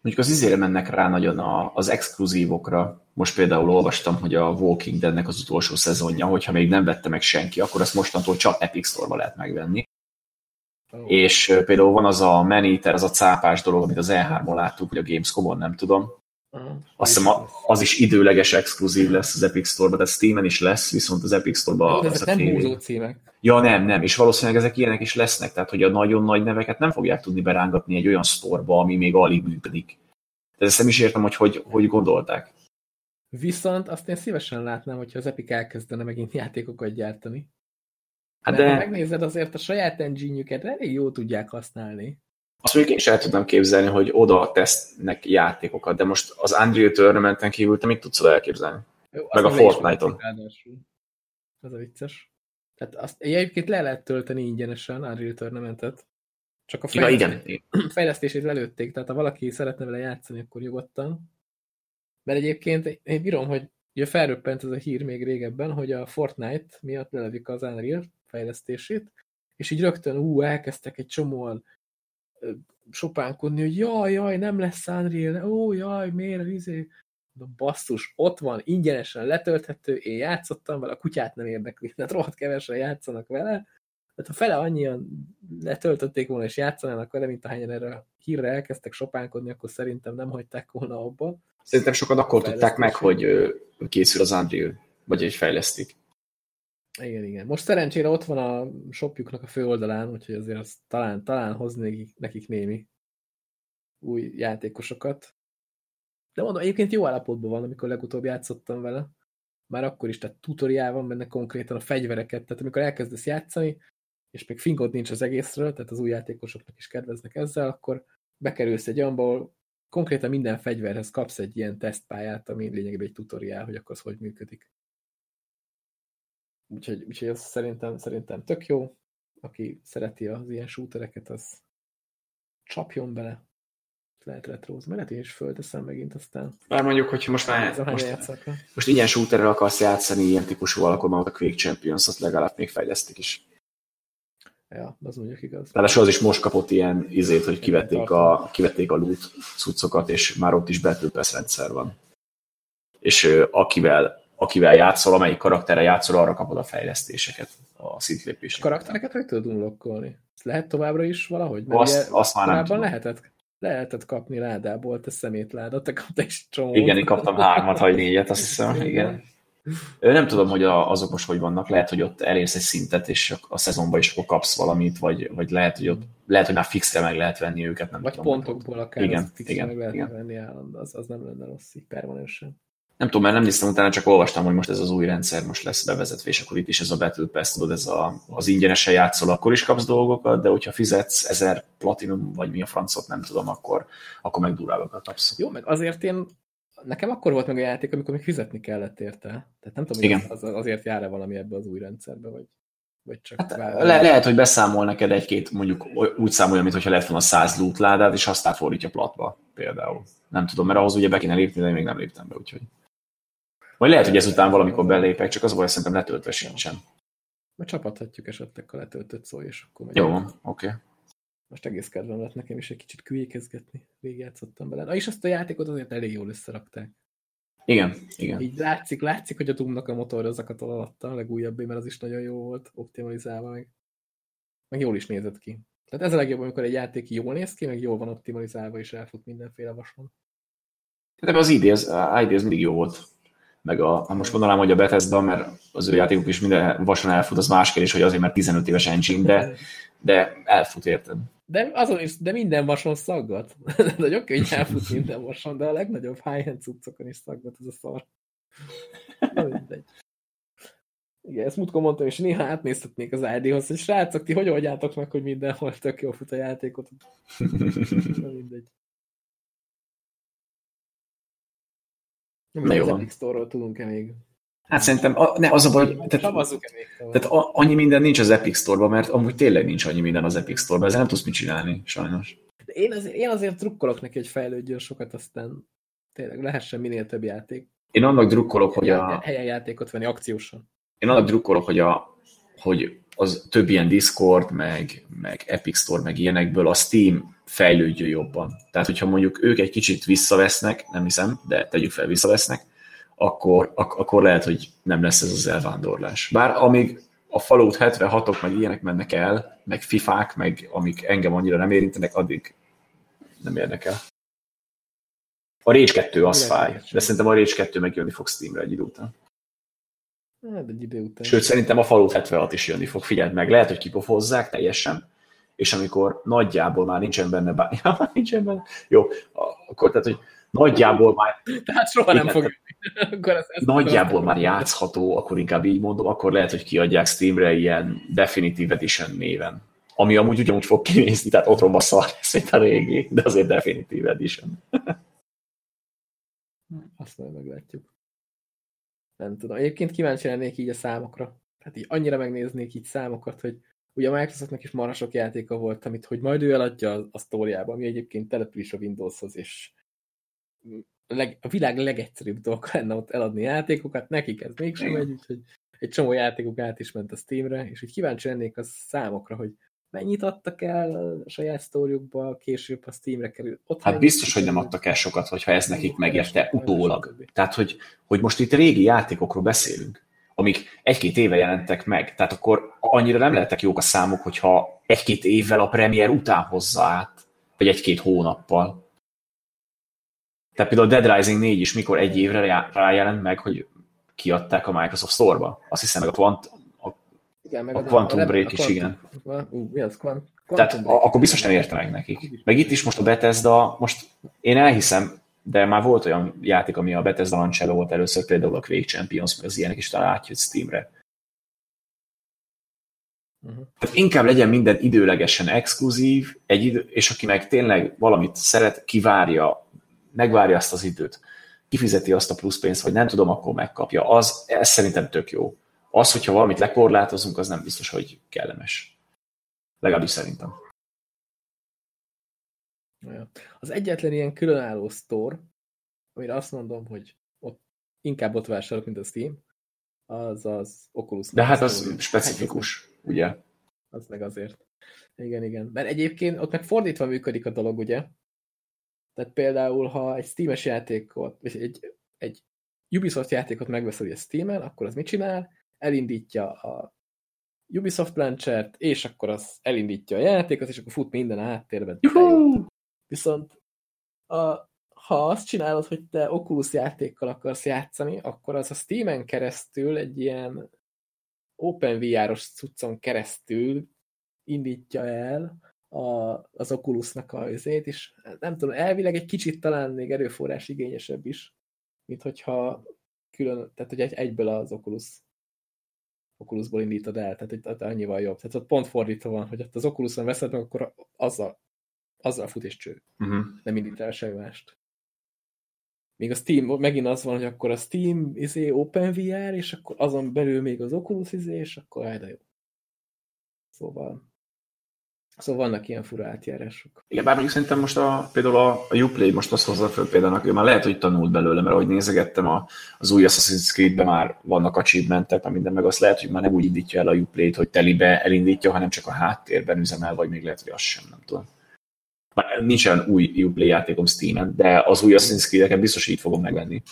Mondjuk az izére mennek rá nagyon a, az exkluzívokra. Most például olvastam, hogy a Walking Deadnek az utolsó szezonja, hogyha még nem vette meg senki, akkor azt mostantól csak Epic Store-ba lehet megvenni. Oh. És például van az a Maneater, az a cápás dolog, amit az E3-on láttuk, vagy a Gamescom-on, nem tudom. Azt hiszem az is időleges exkluzív lesz az Epic Store-ba, tehát Steam-en is lesz, viszont az Epic Store-ba... ezek nem húzó címek. Ja, nem, nem, és valószínűleg ezek ilyenek is lesznek, tehát hogy a nagyon nagy neveket nem fogják tudni berángatni egy olyan store-ba, ami még alig működik. Tehát ezt nem is értem, hogy hogy, hogy gondolták. Viszont azt én szívesen látnám, hogyha az Epic elkezdene megint játékokat gyártani. Hát de... ha megnézed, azért a saját engine-jüket elég jól tudják használni. Azt mondjuk én is el tudnám képzelni, hogy oda tesznek játékokat, de most az Unreal Tournamenten kívül te mit tudsz oda elképzelni? Jó, Meg a Fortnite-on. Ez a vicces. Tehát azt egyébként le lehet tölteni ingyenesen Unreal Tournamentet. Csak a fejlesztését, ja, igen. fejlesztését lelőtték, tehát ha valaki szeretne vele játszani, akkor nyugodtan. Mert egyébként én bírom, hogy ugye felröppent ez a hír még régebben, hogy a Fortnite miatt lelevik az Unreal fejlesztését, és így rögtön ú, elkezdtek egy csomóan sopánkodni, hogy jaj, jaj, nem lesz Unreal, ó, jaj, miért, izé, de basszus, ott van, ingyenesen letölthető, én játszottam vele, a kutyát nem érdekli, mert rohadt kevesen játszanak vele, tehát ha fele annyian letöltötték volna és játszanának vele, mint ahányan erre a hírre elkezdtek sopánkodni, akkor szerintem nem hagyták volna abba. Szerintem sokan akkor tudták meg, hogy készül az Unreal, vagy egy fejlesztik. Igen, igen. Most szerencsére ott van a shopjuknak a főoldalán, úgyhogy azért az talán, talán hoz nekik, némi új játékosokat. De mondom, egyébként jó állapotban van, amikor legutóbb játszottam vele. Már akkor is, tehát tutoriál van benne konkrétan a fegyvereket, tehát amikor elkezdesz játszani, és még fingod nincs az egészről, tehát az új játékosoknak is kedveznek ezzel, akkor bekerülsz egy olyanból, konkrétan minden fegyverhez kapsz egy ilyen tesztpályát, ami lényegében egy tutoriál, hogy akkor az hogy működik. Úgyhogy, úgyhogy ez szerintem, szerintem tök jó. Aki szereti az ilyen shootereket, az csapjon bele. Lehet retrózni, mert lehet én is fölteszem megint aztán. Bár mondjuk, hogyha most már most, most ilyen shooterrel akarsz játszani, ilyen típusú, már a Quake champions legalább még fejlesztik is. Ja, az mondjuk igaz. Ráadásul az is most kapott ilyen izét, hogy kivették a, kivették a loot cuccokat, és már ott is Battle Pass rendszer van. És akivel akivel játszol, amelyik karakterre játszol, arra kapod a fejlesztéseket, a szintlépéseket. A karaktereket hogy tudod unlockolni? Lehet továbbra is valahogy? Mert azt, azt már nem tudom. lehetett, lehetett kapni ládából, te szemétládat, te kaptál egy csomót. Igen, én kaptam hármat, vagy négyet, azt hiszem, igen. Nem tudom, hogy azok most hogy vannak, lehet, hogy ott elérsz egy szintet, és a szezonban is akkor kapsz valamit, vagy, vagy lehet, hogy ott, lehet, hogy már fixre meg lehet venni őket, nem vagy tudom. pontokból akár igen, igen, meg lehet igen. venni állandó, az, az nem lenne rossz, így permanensen nem tudom, mert nem néztem utána, csak olvastam, hogy most ez az új rendszer most lesz bevezetve, és akkor itt is ez a Battle Pass, tudod, ez a, az ingyenesen játszol, akkor is kapsz dolgokat, de hogyha fizetsz ezer platinum, vagy mi a francot, nem tudom, akkor, akkor meg durábbakat kapsz. Jó, meg azért én, nekem akkor volt meg a játék, amikor még fizetni kellett érte. Tehát nem tudom, Igen. hogy az, azért jár-e valami ebbe az új rendszerbe, vagy, vagy csak... Hát le, lehet, hogy beszámol neked egy-két, mondjuk úgy számolja, mintha lett volna száz loot ládát, és azt átfordítja platba például. Nem tudom, mert ahhoz ugye be kéne lépni, de én még nem léptem be, úgyhogy. Vagy lehet, hogy ezután valamikor belépek, csak az baj, szerintem letöltve sincsen. Majd csapathatjuk esetleg, ha letöltött szó, és akkor megy. Jó, oké. Okay. Most egész kedvem lett nekem is egy kicsit külyékezgetni. Végigjátszottam bele. Na és azt a játékot azért elég jól összerakták. Igen, igen. Így látszik, látszik, hogy a Doomnak a motor azokat alatta, a legújabb, mert az is nagyon jó volt, optimalizálva meg. Meg jól is nézett ki. Tehát ez a legjobb, amikor egy játék jól néz ki, meg jól van optimalizálva, és elfut mindenféle vason. De az ID az, ID az mindig jó volt meg a, most mondanám, hogy a Bethesda, mert az ő játékuk is minden vason elfut, az más kérdés, hogy azért, mert 15 éves engine, de, de elfut, érted? De, azon is, de minden vason szaggat. Nagyon hogy elfut minden vason, de a legnagyobb high-end cuccokon is szaggat ez a szar. mindegy. Igen, ezt múltkor mondtam, és néha átnéztetnék az ID-hoz, hogy srácok, ti hogy oldjátok meg, hogy mindenhol tök jó fut a játékot? Na mindegy. Nem Na jó van. Store-ról tudunk-e még? Hát szerintem a, ne, az a baj, tehát, tehát a, annyi minden nincs az Epic Store-ban, mert amúgy tényleg nincs annyi minden az Epic Store-ban, ezzel nem tudsz mit csinálni, sajnos. De én, azért, én azért drukkolok neki, hogy fejlődjön sokat, aztán tényleg lehessen minél több játék. Én annak drukkolok, hogy a... Helyen játékot venni akciósan. Én annak drukkolok, hogy, a, hogy az több ilyen Discord, meg, meg Epic Store, meg ilyenekből a Steam fejlődjön jobban. Tehát, hogyha mondjuk ők egy kicsit visszavesznek, nem hiszem, de tegyük fel, visszavesznek, akkor, ak- akkor lehet, hogy nem lesz ez az elvándorlás. Bár amíg a Fallout 76-ok meg ilyenek mennek el, meg fifák, meg amik engem annyira nem érintenek, addig nem érdekel. A Rage 2 az fáj, de szerintem a Rage 2 megjönni fog Steamre egy idő után. Hát egy idő után. Sőt, szerintem a Fallout 76 is jönni fog. Figyeld meg, lehet, hogy kipofozzák teljesen, és amikor nagyjából már nincsen benne bár... Ja, nincsen benne. Jó, akkor tehát, hogy nagyjából már... Tehát soha nem fog akkor ez, ez nagyjából már játszható, akkor inkább így mondom, akkor lehet, hogy kiadják Steamre ilyen Definitive Edition néven. Ami amúgy ugyanúgy fog kinézni, tehát otthon szar lesz, mint a régi, de azért Definitive Edition. Azt majd meglátjuk. Nem tudom. Egyébként kíváncsi lennék így a számokra. Hát így annyira megnéznék így számokat, hogy ugye a Microsoftnak is marha sok játéka volt, amit hogy majd ő eladja a, a sztóriába, ami egyébként települ is a Windowshoz, és a, leg, a világ legegyszerűbb dolga lenne ott eladni játékokat, nekik ez mégsem megy, úgyhogy egy csomó játékuk át is ment a Steamre, és így kíváncsi lennék a számokra, hogy mennyit adtak el a saját sztóriukba, később a Steamre kerül. Ott hát biztos, hogy nem adtak el sokat, hogyha ez nekik megérte utólag. Tehát, hogy, hogy most itt régi játékokról beszélünk, amik egy-két éve jelentek meg. Tehát akkor annyira nem lehetek jók a számok, hogyha egy-két évvel a premier után hozza át, vagy egy-két hónappal. Tehát például a Dead Rising 4 is mikor egy évre rájelent meg, hogy kiadták a Microsoft Store-ba. Azt hiszem, meg a, Quant, a, igen, meg a, Quantum Break is, igen. Uh, mi az? Quantum Tehát a, akkor biztos nem értenek nekik. Meg itt is most a Bethesda, most én elhiszem, de már volt olyan játék, ami a Bethesda launcher volt először, például a Quake Champions, meg az ilyenek is talán átjött Steamre. Uh-huh. Tehát inkább legyen minden időlegesen exkluzív, egy idő, és aki meg tényleg valamit szeret, kivárja, megvárja azt az időt, kifizeti azt a plusz pénzt, hogy nem tudom, akkor megkapja. Az, ez szerintem tök jó. Az, hogyha valamit lekorlátozunk, az nem biztos, hogy kellemes. Legalábbis szerintem. Az egyetlen ilyen különálló store, amire azt mondom, hogy ott inkább ott vásárolok, mint a Steam, az az Oculus. De hát az specifikus, hát, ugye? Az meg azért. Igen, igen. Mert egyébként ott meg fordítva működik a dolog, ugye? Tehát például, ha egy Steam-es játékot, vagy egy, egy Ubisoft játékot megveszel a Steam-en, akkor az mit csinál? Elindítja a Ubisoft launchert, és akkor az elindítja a játékot, és akkor fut minden a háttérben. Viszont a, ha azt csinálod, hogy te Oculus játékkal akarsz játszani, akkor az a Steam-en keresztül egy ilyen OpenVR-os cuccon keresztül indítja el a, az Oculusnak a üzét, és nem tudom, elvileg egy kicsit talán még erőforrás igényesebb is, mint hogyha külön, tehát hogy egy, egyből az Oculus Oculusból indítod el, tehát hogy annyival jobb. Tehát ott pont fordítva van, hogy ott az Oculuson veszed meg, akkor azzal, azzal fut és cső. Uh-huh. Nem indít el semmi mást. Még a Steam, megint az van, hogy akkor a Steam izé OpenVR, és akkor azon belül még az Oculus izé, és akkor de jó. Szóval Szóval vannak ilyen fura átjárások. Igen, bár mondjuk szerintem most a, például a, a Uplay most azt hozza föl például, hogy már lehet, hogy tanult belőle, mert ahogy nézegettem, a, az új Assassin's Creed-ben már vannak achievementek, minden, meg azt lehet, hogy már nem úgy indítja el a Uplay-t, hogy telibe elindítja, hanem csak a háttérben üzemel, vagy még lehet, hogy az sem, nem tudom. Már nincsen új Uplay játékom Steam-en, de az új Assassin's Creed-eket biztos így fogom megvenni.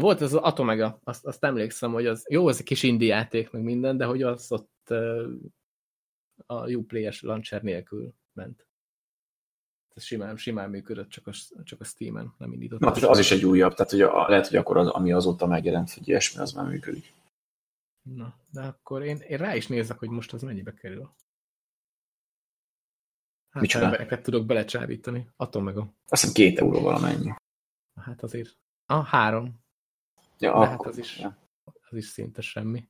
Volt ez az Atomega, azt, azt emlékszem, hogy az jó, az egy kis indie játék, meg minden, de hogy az ott a Uplay-es launcher nélkül ment. Ez simán, simán működött, csak a, csak a Steam-en nem indított. Na, az is egy újabb, tehát hogy a, lehet, hogy akkor az, ami azóta megjelent, hogy ilyesmi, az már működik. Na, de akkor én, én rá is nézek, hogy most az mennyibe kerül. Hát, Mit embereket tudok belecsábítani. Atom meg a... Azt hiszem két euró valamennyi. Hát azért. Ah, három. Ja, de hát akkor, hát az is, ja. az is szinte semmi.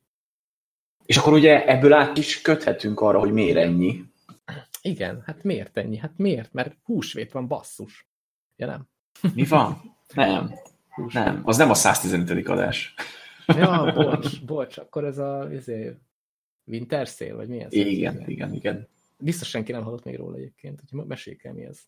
És akkor ugye ebből át is köthetünk arra, hogy miért ennyi. Igen, hát miért ennyi? Hát miért? Mert húsvét van, basszus. Ja nem? Mi van? Nem. Húsvét. Nem, az nem a 115. adás. Ja, bocs, bocs, akkor ez a izé, Winter Sale, vagy mi ez? Igen, igen, igen. Biztos senki nem hallott még róla egyébként, hogy meséljük el mi ez.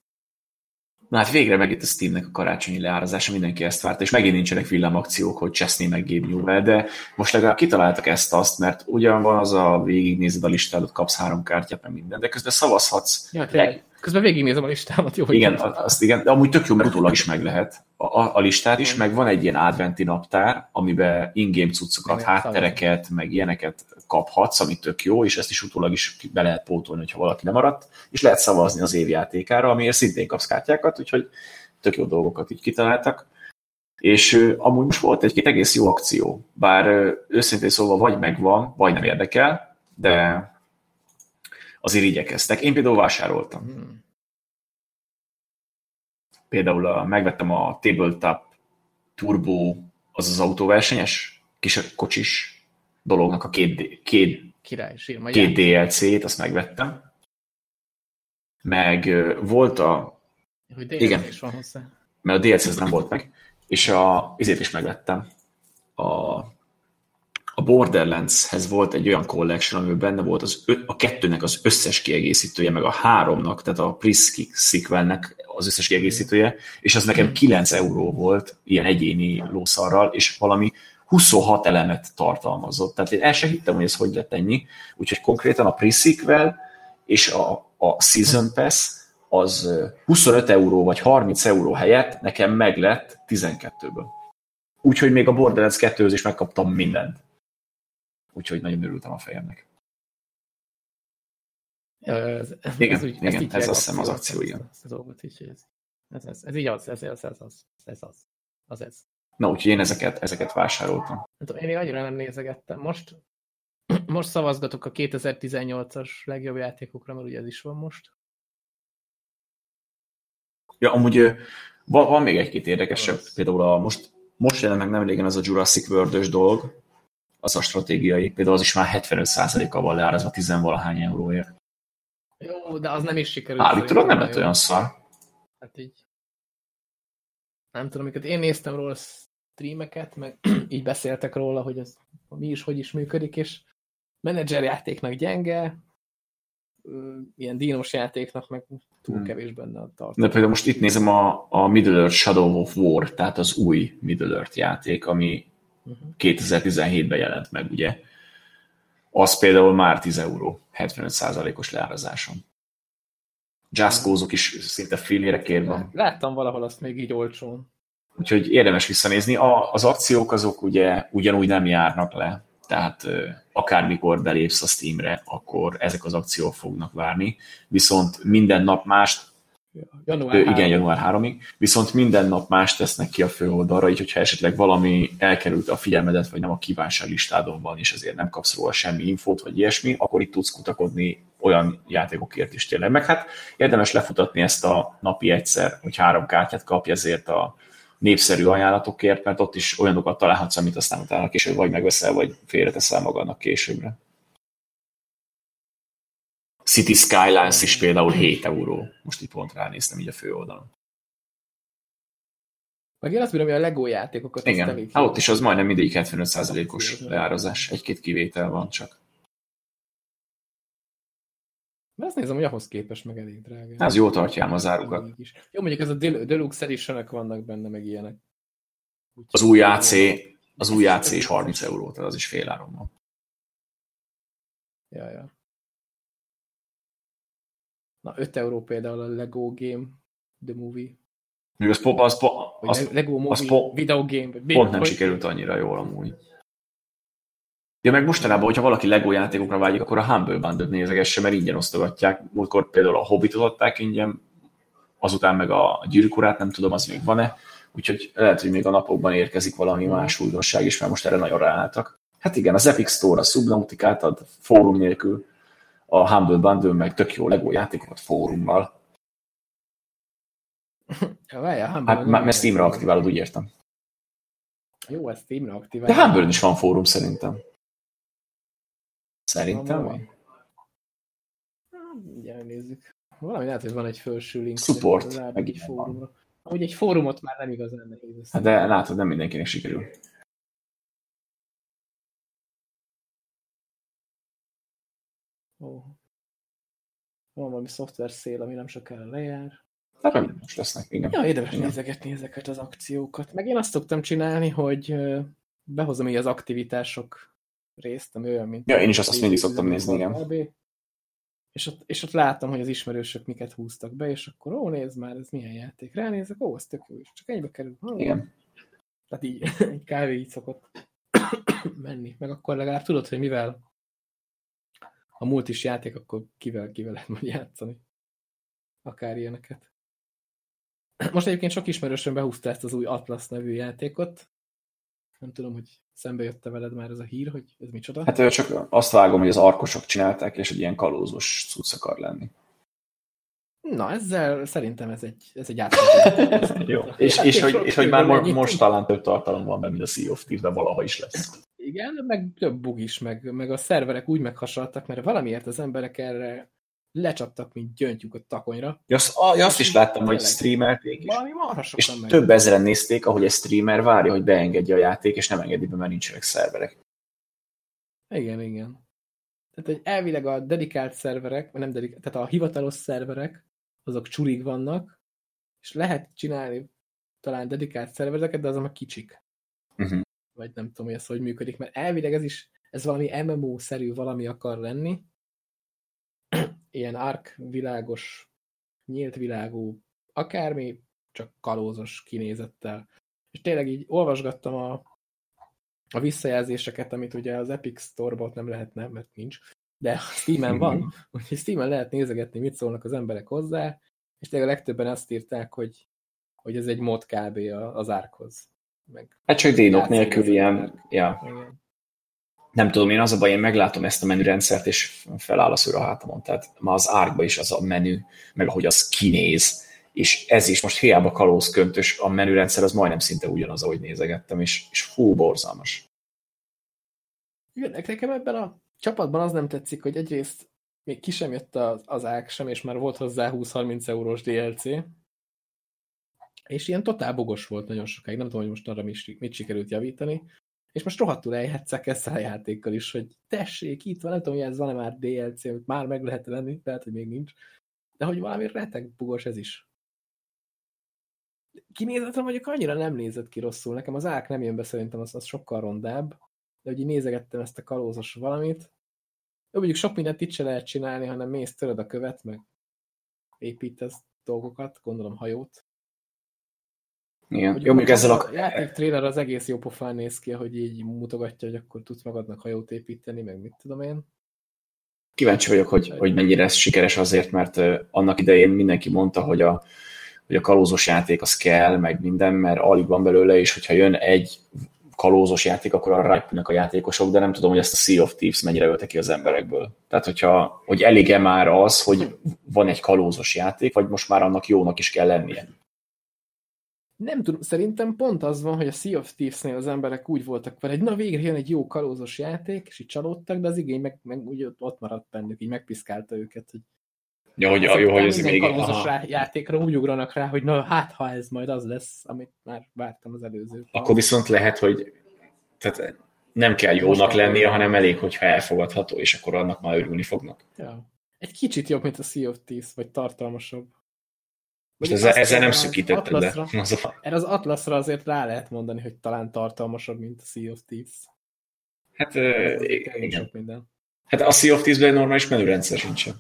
Na hát végre megint a Steamnek a karácsonyi leárazása, mindenki ezt várta, és megint nincsenek villamakciók, hogy cseszni meg Gabe Newell, de most legalább kitaláltak ezt-azt, mert ugyan van az a végignézed a listádat, kapsz három kártyát, meg minden, de közben szavazhatsz. Ja, tényleg. Közben végignézem a listámat, jó. Igen, azt igen, de amúgy tök jó, mert utólag is meg lehet a, a listát is, meg van egy ilyen adventi naptár, amiben ingame cuccokat, háttereket, meg ilyeneket kaphatsz, ami tök jó, és ezt is utólag is be lehet pótolni, hogyha valaki nem maradt, és lehet szavazni az évjátékára, amiért szintén kapsz kártyákat, úgyhogy tök jó dolgokat így kitaláltak. És amúgy most volt egy-két egész jó akció, bár őszintén szóval vagy megvan, vagy nem érdekel, de azért igyekeztek. Én például vásároltam. Hmm. Például a, megvettem a Tabletop Turbo, az az autóversenyes, kis kocsis dolognak a két, két, Király, sír, két DLC-t, azt megvettem. Meg volt a... Hogy DLC igen, is van hozzá. Mert a DLC nem volt meg. És a, izét is megvettem. A a Borderlands-hez volt egy olyan collection, amiben benne volt az, a kettőnek az összes kiegészítője, meg a háromnak, tehát a Prisky sequelnek az összes kiegészítője, és az nekem 9 euró volt ilyen egyéni lószarral, és valami 26 elemet tartalmazott. Tehát én el sem hittem, hogy ez hogy lett ennyi. Úgyhogy konkrétan a pre és a, a Season Pass az 25 euró vagy 30 euró helyett nekem meg lett 12-ből. Úgyhogy még a Borderlands 2 is megkaptam mindent. Úgyhogy nagyon örültem a fejemnek. Ez, ez, igen, ez, úgy, igen, ez, ez azt hiszem az akció, igen. Ez, ez, ez, ez, ez, ez így az, ez, ez, ez, az, ez az, az ez. Na, úgyhogy én ezeket, ezeket vásároltam. Én még annyira nem nézegettem. Most, most szavazgatok a 2018-as legjobb játékokra, mert ugye ez is van most. Ja, amúgy van, van még egy-két érdekesebb, például a most, most jelent meg nem régen az a Jurassic world dolog, az a stratégiai, például az is már 75%-kal van leárazva 10 valahány euróért. Jó, de az nem is sikerült. Állítólag nem lett olyan szar. Hát így. Nem tudom, amiket én néztem róla streameket, meg így beszéltek róla, hogy ez mi is, hogy is működik, és menedzser játéknak gyenge, ilyen dínos játéknak meg túl hmm. kevés benne a tartalom. De például most itt nézem a, a Middle-earth Shadow of War, tehát az új Middle-earth játék, ami. 2017-ben jelent meg, ugye. Az például már 10 euró, 75%-os leárazáson. Just cause is szinte fillére kérve. Láttam valahol azt még így olcsón. Úgyhogy érdemes visszanézni. A, az akciók azok ugye ugyanúgy nem járnak le, tehát akármikor belépsz a Steamre, akkor ezek az akciók fognak várni, viszont minden nap mást Január igen, 3. január 3-ig. Viszont minden nap más tesznek ki a főoldalra, így hogyha esetleg valami elkerült a figyelmedet, vagy nem a kívánságlistádon van, és ezért nem kapsz róla semmi infót, vagy ilyesmi, akkor itt tudsz kutakodni olyan játékokért is tényleg. Meg hát érdemes lefutatni ezt a napi egyszer, hogy három kártyát kapj ezért a népszerű ajánlatokért, mert ott is olyanokat találhatsz, amit aztán utána később vagy megveszel, vagy félreteszel magadnak későbbre. City Skylines is például 7 euró. Most itt pont ránéztem így a főoldalon. Meg én azt bírom, hogy a Lego játékokat... Igen, hát ott is az majdnem mindig 75%-os leárazás. Egy-két kivétel van csak. De azt nézem, hogy ahhoz képest meg elég drága. Ez jó tartja ám az árukat. Jó, mondjuk ez a Deluxe edition vannak benne, meg ilyenek. Úgy az új AC, az új AC is 30 euró, tehát az is fél áron van. Ja, ja. Na, 5 euró például a Lego Game, The Movie. Még az, az, az, Lego Movie, az po, Video Game. Pont nem sikerült annyira jól amúgy. Ja, meg mostanában, hogyha valaki Lego játékokra vágyik, akkor a Humble Bundle nézegesse, mert ingyen osztogatják. Múltkor például a Hobbitot adták ingyen, azután meg a gyűrűkurát, nem tudom, az még van-e. Úgyhogy lehet, hogy még a napokban érkezik valami más újdonság is, mert most erre nagyon ráálltak. Hát igen, az Epic Store a Subnautica-t ad fórum nélkül, a Humble Bundle meg tök jó Lego játékokat fórummal. Ja, várjál, hát, mert Steamre aktiválod, úgy értem. Jó, ez Steamre aktiválod. De Humble is van fórum szerintem. Szerintem van. Ugye nézzük. Valami lehet, hogy van egy felső link. Support. Meg egy fórumra. Amúgy egy fórumot már nem igazán nehéz. Hát de látod, nem mindenkinek sikerül. Ó. Van valami szoftver szél, ami nem sokára lejár. Hát nem most lesznek, igen. Ja, érdemes igen. nézegetni ezeket az akciókat. Meg én azt szoktam csinálni, hogy behozom így az aktivitások részt, ami olyan, mint... Ja, én is azt, azt mindig szoktam nézni, igen. És ott, és ott látom, hogy az ismerősök miket húztak be, és akkor ó, nézd már, ez milyen játék. Ránézek, ó, ez tök jó, és csak ennyibe kerül. Ó, igen. Tehát így, egy kávé így szokott menni. Meg akkor legalább tudod, hogy mivel a múlt is játék, akkor kivel, kivel lehet majd játszani. Akár ilyeneket. Most egyébként sok ismerősöm behúzta ezt az új Atlas nevű játékot. Nem tudom, hogy szembe jött-e veled már ez a hír, hogy ez micsoda? Hát csak azt vágom, hogy az arkosok csinálták, és egy ilyen kalózos cucc akar lenni. Na, ezzel szerintem ez egy, ez egy játék. Jó. És, és, hogy, és hogy már most talán több tartalom van benne, mint a Sea of Thieves, de valaha is lesz. Igen, meg több bug is, meg, meg a szerverek úgy meghasaltak, mert valamiért az emberek erre lecsaptak, mint gyöngyük a takonyra. Ja, azt, ja, azt is láttam, hogy streamelték. Valami és meg. több ezeren nézték, ahogy egy streamer várja, hogy beengedje a játék, és nem engedi be, mert nincsenek szerverek. Igen, igen. Tehát, hogy elvileg a dedikált szerverek, vagy nem dedikált, tehát a hivatalos szerverek, azok csurig vannak, és lehet csinálni talán dedikált szervereket, de azok már kicsik. Uh -huh vagy nem tudom, hogy ez hogy működik, mert elvileg ez is, ez valami MMO-szerű valami akar lenni, ilyen ark világos, nyílt világú, akármi, csak kalózos kinézettel. És tényleg így olvasgattam a, a visszajelzéseket, amit ugye az Epic Store-ban nem lehetne, mert nincs, de a Steam-en van, úgyhogy Steam-en lehet nézegetni, mit szólnak az emberek hozzá, és tényleg a legtöbben azt írták, hogy, hogy ez egy mod kb. az árkhoz. Meg hát csak dénok nélkül ilyen, ja. Igen. Nem tudom, én az a baj, én meglátom ezt a menürendszert, és feláll a szőr a hátamon. Tehát ma az árkba is az a menü, meg ahogy az kinéz, és ez is most hiába kalózköntös, a menürendszer az majdnem szinte ugyanaz, ahogy nézegettem, és, és fú, borzalmas. Igen, nekem ebben a csapatban az nem tetszik, hogy egyrészt még ki sem jött az, az ák sem, és már volt hozzá 20-30 eurós DLC, és ilyen totál bogos volt nagyon sokáig, nem tudom, hogy most arra mit sikerült javítani, és most rohadtul eljátszák ezzel a játékkal is, hogy tessék, itt van, nem tudom, hogy ez van-e már DLC, amit már meg lehet lenni, lehet, hogy még nincs, de hogy valami retek bugos ez is. Kinézetem, mondjuk annyira nem nézett ki rosszul. Nekem az ák nem jön be, szerintem az, az sokkal rondább. De hogy nézegettem ezt a kalózos valamit. Jó, mondjuk sok mindent itt se lehet csinálni, hanem mész, töröd a követ, meg építesz dolgokat, gondolom hajót. Igen. Jó, mondjuk ezzel a... a játék trailer az egész jó pofán néz ki, hogy így mutogatja, hogy akkor tudsz magadnak hajót építeni, meg mit tudom én. Kíváncsi vagyok, hogy, hogy mennyire ez sikeres azért, mert annak idején mindenki mondta, hogy a, hogy a kalózos játék az kell, meg minden, mert alig van belőle, és hogyha jön egy kalózos játék, akkor arra repülnek a játékosok, de nem tudom, hogy ezt a Sea of Thieves mennyire ölte ki az emberekből. Tehát, hogyha, hogy elég-e már az, hogy van egy kalózos játék, vagy most már annak jónak is kell lennie. Nem tudom, szerintem pont az van, hogy a Sea of Thieves-nél az emberek úgy voltak vele, hogy na végre jön egy jó kalózos játék, és így csalódtak, de az igény meg, meg úgy ott maradt bennük, így megpiszkálta őket, hogy Ja, hogy, jó, hogy ez még... Rá, játékra úgy ugranak rá, hogy na, hát ha ez majd az lesz, amit már vártam az előző. Akkor viszont lehet, hogy tehát nem kell jónak lennie, hanem elég, hogyha elfogadható, és akkor annak már örülni fognak. Ja. Egy kicsit jobb, mint a Sea of Thieves, vagy tartalmasabb. Most ezzel, ezzel nem szükítetted le. Erre az Atlasra azért rá lehet mondani, hogy talán tartalmasabb, mint a Sea of Thieves. Hát, igen. Sok minden. Hát a Sea of Thieves-ben normális menürendszer sincsen.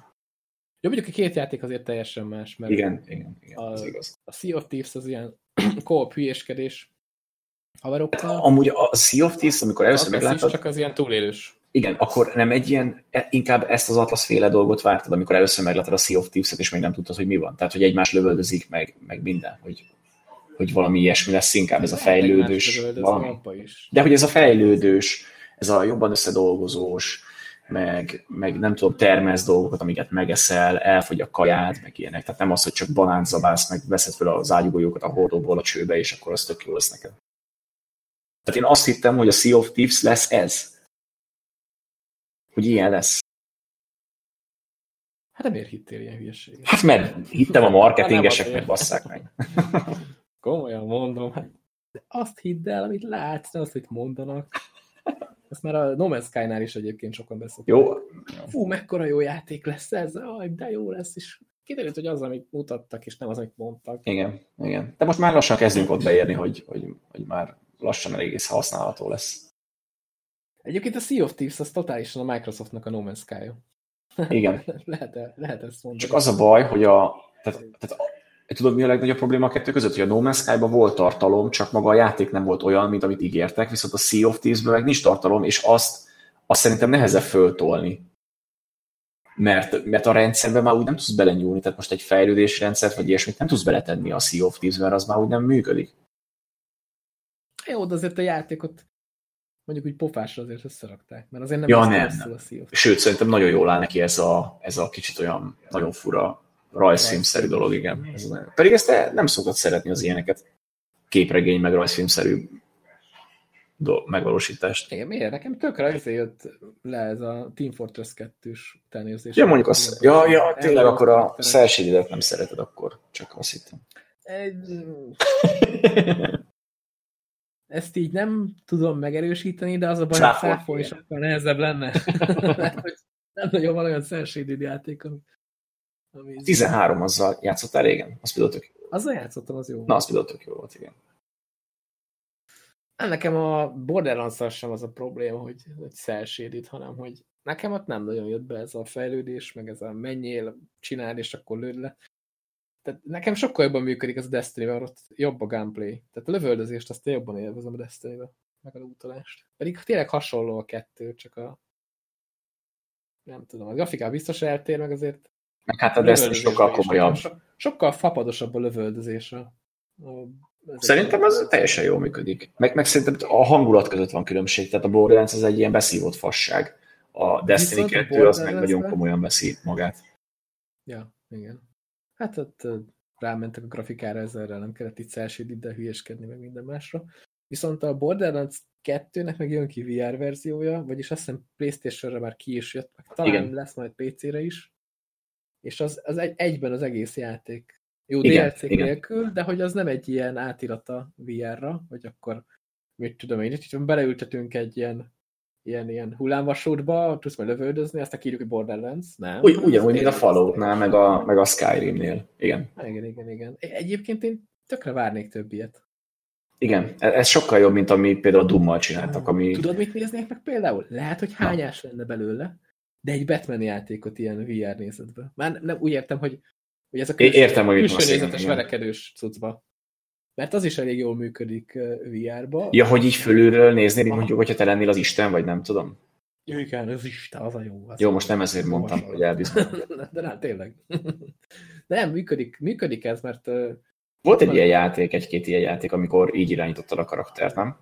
Jó, mondjuk a két játék azért teljesen más, mert igen, igen, igen a, az igaz. A Sea of Thieves az ilyen co-op hülyéskedés haverokkal. Amúgy a Sea of Thieves, amikor először megláttad... csak az ilyen túlélős. Igen, akkor nem egy ilyen, e, inkább ezt az Atlas féle dolgot vártad, amikor először megláttad a Sea of Thieves-et, és még nem tudtad, hogy mi van. Tehát, hogy egymás lövöldözik, meg, meg minden, hogy, hogy valami ilyesmi lesz, inkább ez a fejlődős. Valami. De hogy ez a fejlődős, ez a jobban összedolgozós, meg, meg nem tudom, termesz dolgokat, amiket megeszel, elfogy a kajád, meg ilyenek. Tehát nem az, hogy csak banánt zabálsz, meg veszed fel az ágyugójókat a hordóból a csőbe, és akkor az tök jó lesz neked. Tehát én azt hittem, hogy a Sea of Thieves lesz ez. Hogy ilyen lesz. Hát de miért hittél ilyen hülyeséget? Hát mert hittem a marketingeseknek, basszák meg. Komolyan mondom, hát de azt hidd el, amit látsz, azt, hogy mondanak. Ezt már a No Man's Sky-nál is egyébként sokan beszéltek. Jó. Fú, mekkora jó játék lesz ez, Aj, de jó lesz, és kiderült, hogy az, amit mutattak, és nem az, amit mondtak. Igen, igen. De most már lassan kezdünk ott beérni, hogy, hogy, hogy már lassan elég használható lesz. Egyébként a Sea of Thieves az totálisan a Microsoftnak a No Man's Sky. -ja. Igen. lehet, -e, lehet ezt mondani. Csak az a baj, hogy a, tehát, tehát tudod, mi a legnagyobb probléma a kettő között? Hogy a No Man's sky volt tartalom, csak maga a játék nem volt olyan, mint amit ígértek, viszont a Sea of Thieves-ben meg nincs tartalom, és azt, azt szerintem nehezebb föltolni. Mert, mert a rendszerben már úgy nem tudsz belenyúlni, tehát most egy fejlődési rendszert, vagy ilyesmit nem tudsz beletenni a Sea of Thieves, mert az már úgy nem működik. Jó, de azért a játékot mondjuk úgy pofásra azért összerakták, mert azért nem ja, nem, nem. a Sea Sőt, szerintem nagyon jól áll neki ez a, ez a kicsit olyan nagyon fura rajzfilmszerű dolog, igen. Ez Pedig ezt nem szoktad szeretni az ilyeneket. Képregény, meg rajzfilmszerű megvalósítást. Igen, miért? Nekem tökre ezért jött le ez a Team Fortress 2-s utánérzés. Ja, mondjuk azt, ja, ja, tényleg akkor a szelsédidet nem szereted akkor, csak azt hittem. Ezt így nem tudom megerősíteni, de az a baj, hogy száfolni sokkal nehezebb lenne. nem nagyon van olyan szelsédid játék, ami 13 azzal játszottál régen? Az például tök Azzal játszottam, az jó. Na, az például tök jó volt, igen. Nekem a borderlands sem az a probléma, hogy, hogy szelsédít, hanem hogy nekem ott nem nagyon jött be ez a fejlődés, meg ez a menjél, csinál, és akkor lőd le. Tehát nekem sokkal jobban működik az a destiny mert ott jobb a gameplay. Tehát a lövöldözést azt jobban élvezem a destiny meg a utalást. Pedig tényleg hasonló a kettő, csak a nem tudom, a grafikál biztos eltér, meg azért meg hát a Destiny sokkal komolyabb. So, sokkal fapadosabb a lövöldözés. A, Szerintem ez teljesen jól működik. Meg, meg szerintem a hangulat között van különbség. Tehát a Borderlands az egy ilyen beszívott fasság. A Destiny Viszont 2 a az meg nagyon komolyan veszi magát. Ja, igen. Hát ott rámentek a grafikára ezerre, nem kellett itt szelsődni, de hülyeskedni meg minden másra. Viszont a Borderlands 2-nek meg jön ki VR verziója, vagyis azt hiszem Playstation-re már ki is jött, meg talán Igen. lesz majd PC-re is. És az, az egy, egyben az egész játék. Jó, DLC nélkül, de hogy az nem egy ilyen átirata VR-ra, hogy akkor mit tudom én, itt beleültetünk egy ilyen ilyen, ilyen hullámvasútba, tudsz majd lövöldözni, azt írjuk, hogy Borderlands, nem? Ugy, ugyanúgy, mint a Falloutnál, meg a, meg a Skyrimnél. Igen. Igen, igen, igen. Egyébként én tökre várnék több ilyet. Igen, e- ez sokkal jobb, mint amit például a Dummal csináltak. Ami... Tudod, mit néznék meg például? Lehet, hogy hányás lenne belőle, de egy Batman játékot ilyen VR nézetbe. Már nem úgy értem, hogy, hogy ez a külső, értem, hogy külső nézetes verekedős cuccba. Mert az is elég jól működik VR-ba. Ja, hogy így fölülről nézni, mint mondjuk, hogyha te lennél az Isten, vagy nem tudom. Igen, az Isten, az a jó. Az jó, most nem ezért mondtam, hogy elbizonyom. De nem, tényleg. De nem, működik, működik ez, mert... Volt egy ilyen játék, egy-két ilyen játék, amikor így irányítottad a karaktert, nem?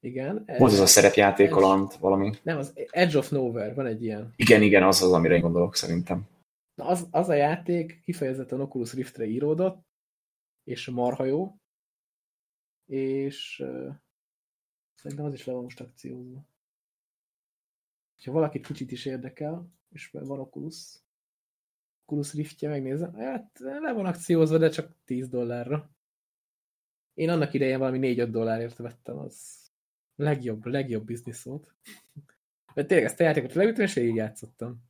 Igen. Ez, Volt az a szerepjáték Edge, valami? Nem, az Edge of Nowhere, van egy ilyen. Igen, igen, az az, amire én gondolok szerintem. Na, az, az a játék kifejezetten Oculus Riftre íródott, és marha jó, és uh, szerintem az is le van most akciózva. Ha valakit kicsit is érdekel, és van Oculus, Oculus Riftje, megnézem, hát le van akciózva, de csak 10 dollárra. Én annak idején valami 4-5 dollárért vettem, az legjobb, legjobb biznisz volt. Mert tényleg ezt a játékot leütöm, és végig játszottam.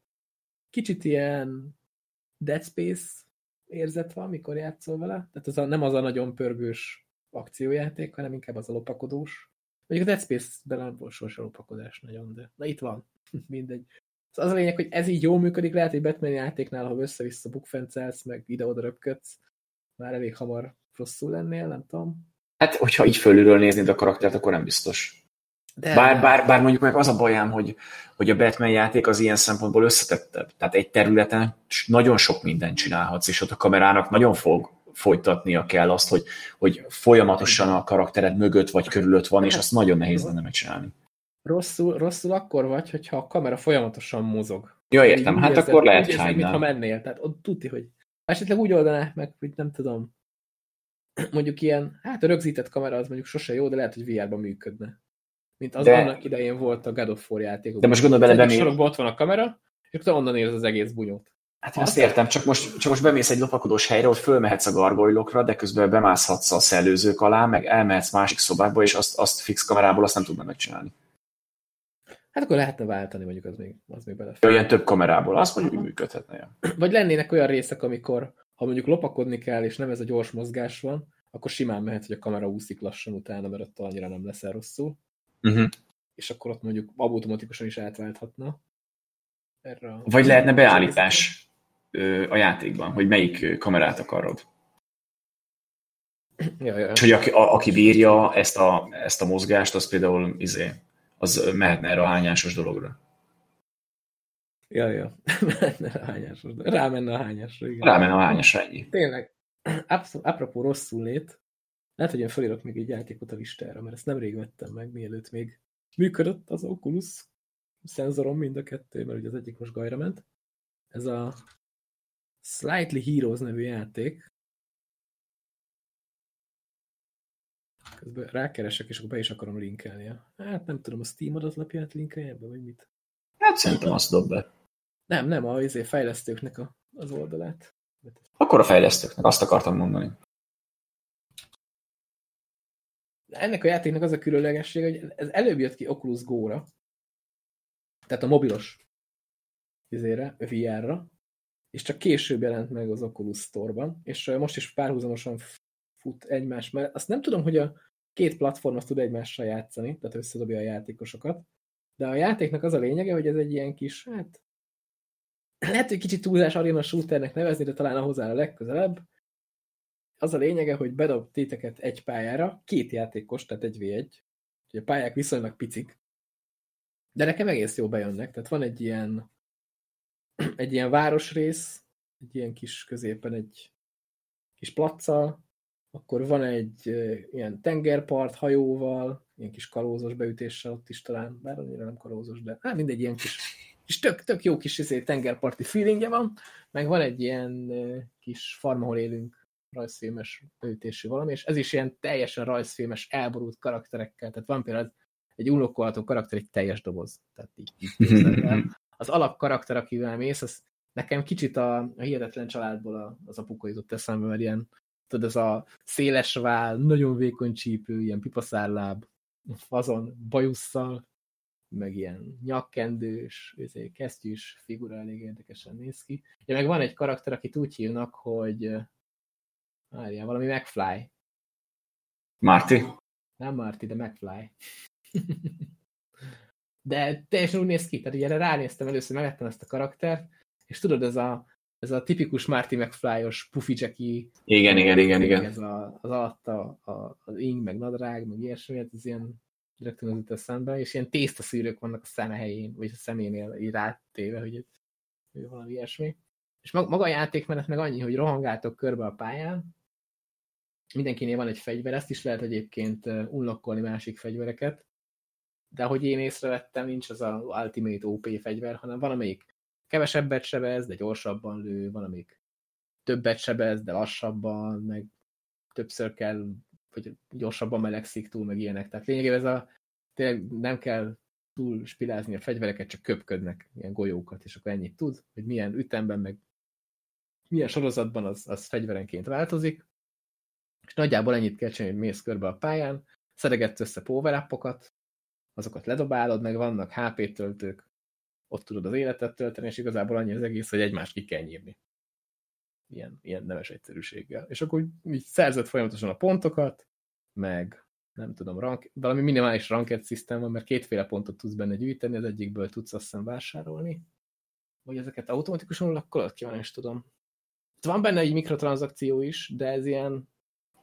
Kicsit ilyen Dead Space érzet van, mikor játszol vele. Tehát az a, nem az a nagyon pörgős akciójáték, hanem inkább az a lopakodós. Mondjuk a Dead Space-ben nem volt sosem lopakodás nagyon, de na itt van. Mindegy. Az a lényeg, hogy ez így jól működik, lehet egy Batman játéknál, ha össze-vissza bukfencelsz, meg ide-oda röpködsz, már elég hamar rosszul lennél, nem tudom. Hát, hogyha így fölülről néznéd a karaktert, akkor nem biztos. De... Bár, bár, bár mondjuk meg az a bajám, hogy, hogy a Batman játék az ilyen szempontból összetettebb. Tehát egy területen nagyon sok mindent csinálhatsz, és ott a kamerának nagyon fog folytatnia kell azt, hogy, hogy folyamatosan a karaktered mögött vagy körülött van, és azt nagyon nehéz lenne megcsinálni. Rosszul, rosszul akkor vagy, hogyha a kamera folyamatosan mozog. Ja, értem, hát érzed, akkor lehet hánynál. mintha mennél, tehát ott tudti, hogy esetleg úgy oldaná meg, hogy nem tudom, mondjuk ilyen, hát a rögzített kamera az mondjuk sose jó, de lehet, hogy VR-ban működne. Mint az de... annak idején volt a God of War játékok. De most gondolj bele, bemér... sorokban ott van a kamera, és akkor onnan érz az egész bunyót. Hát azt értem, csak most, csak most bemész egy lopakodós helyre, hogy fölmehetsz a gargoylokra, de közben bemászhatsz a szellőzők alá, meg elmehetsz másik szobákba, és azt, azt fix kamerából azt nem tudna megcsinálni. Hát akkor lehetne váltani, mondjuk az még, az még belefér. Olyan több kamerából, azt mondjuk, hogy működhetne. Ja. Vagy lennének olyan részek, amikor, ha mondjuk lopakodni kell, és nem ez a gyors mozgás van, akkor simán mehet, hogy a kamera úszik lassan utána, mert ott annyira nem lesz rosszul. Uh-huh és akkor ott mondjuk automatikusan is átválthatna. Erre a... Vagy lehetne beállítás a játékban, hogy melyik kamerát akarod. Ja, ja. És hogy aki, a, aki bírja ezt a, ezt a mozgást, az például izé, az mehetne erre a hányásos dologra. Ja, ja. Mehetne a hányásos. Rámenne a hányásra, igen. Rámenne a hányásra, ennyi. Tényleg. Apropó rosszul lét, lehet, hogy én felírok még egy játékot a listára, mert ezt nemrég vettem meg, mielőtt még működött az Oculus szenzorom mind a kettő, mert ugye az egyik most gajra ment. Ez a Slightly Heroes nevű játék. Közben rákeresek, és akkor be is akarom linkelni. Hát nem tudom, a Steam adatlapját linkelje ebbe, vagy mit? Hát szerintem azt dob be. Nem, nem, a izé fejlesztőknek a, az oldalát. Akkor a fejlesztőknek, azt akartam mondani. Ennek a játéknak az a különlegesség, hogy ez előbb jött ki Oculus Go-ra, tehát a mobilos vizére, VR-ra, és csak később jelent meg az Oculus Store-ban, és most is párhuzamosan fut egymás mellett. Azt nem tudom, hogy a két platform azt tud egymással játszani, tehát összedobja a játékosokat, de a játéknak az a lényege, hogy ez egy ilyen kis, hát lehet, hogy kicsit túlzás arena shooternek nevezni, de talán ahhoz áll a legközelebb. Az a lényege, hogy bedob téteket egy pályára, két játékos, tehát egy v 1 hogy a pályák viszonylag picik, de nekem egész jó bejönnek, tehát van egy ilyen egy ilyen városrész, egy ilyen kis középen egy kis placcal, akkor van egy ilyen tengerpart hajóval, ilyen kis kalózos beütéssel ott is talán, bár annyira nem kalózos, de hát mindegy ilyen kis, kis tök, tök jó kis izé, tengerparti feelingje van, meg van egy ilyen kis farm, ahol élünk, rajzfilmes beütésű valami, és ez is ilyen teljesen rajzfilmes, elborult karakterekkel, tehát van például egy unlokkolható karakter, egy teljes doboz. Tehát így, így az alapkarakter, akivel mész, az nekem kicsit a, a hihetetlen családból a, az apuka jutott eszembe, mert ilyen, tudod, ez a széles vál, nagyon vékony csípő, ilyen pipaszárláb, fazon, bajusszal, meg ilyen nyakkendős, izé, kesztyűs figura elég érdekesen néz ki. Ja, meg van egy karakter, akit úgy hívnak, hogy várjál, valami McFly. Marty? Nem Marty, de McFly. de teljesen úgy néz ki, tehát ugye erre ránéztem először, megettem ezt a karaktert, és tudod, ez a, ez a tipikus Marty McFly-os puffy Jackie. Igen, igen, igen, igen. Ez a, az alatta a, az ing, meg nadrág, meg ilyesmi, hát ez ilyen rögtön az jut eszembe, és ilyen tésztaszűrők vannak a szeme helyén, vagy a szeménél így rátéve, hogy valami ilyesmi. És maga a játékmenet meg annyi, hogy rohangáltok körbe a pályán, mindenkinél van egy fegyver, ezt is lehet egyébként unlokkolni másik fegyvereket, de ahogy én észrevettem, nincs az a Ultimate OP fegyver, hanem van, amelyik kevesebbet sebez, de gyorsabban lő, van, amelyik többet sebez, de lassabban, meg többször kell, vagy gyorsabban melegszik túl, meg ilyenek. Tehát lényegében ez a, tényleg nem kell túl spilázni a fegyvereket, csak köpködnek ilyen golyókat, és akkor ennyit tud, hogy milyen ütemben, meg milyen sorozatban az, az fegyverenként változik. És nagyjából ennyit kell csinálni, hogy mész körbe a pályán, szeregetsz össze power azokat ledobálod, meg vannak HP töltők, ott tudod az életet tölteni, és igazából annyi az egész, hogy egymást ki kell nyírni. Ilyen, ilyen nemes egyszerűséggel. És akkor így szerzett folyamatosan a pontokat, meg nem tudom, rank, valami minimális ranked szisztem van, mert kétféle pontot tudsz benne gyűjteni, az egyikből tudsz azt hiszem vásárolni, vagy ezeket automatikusan lakkolod ki, van, is tudom. Van benne egy mikrotranszakció is, de ez ilyen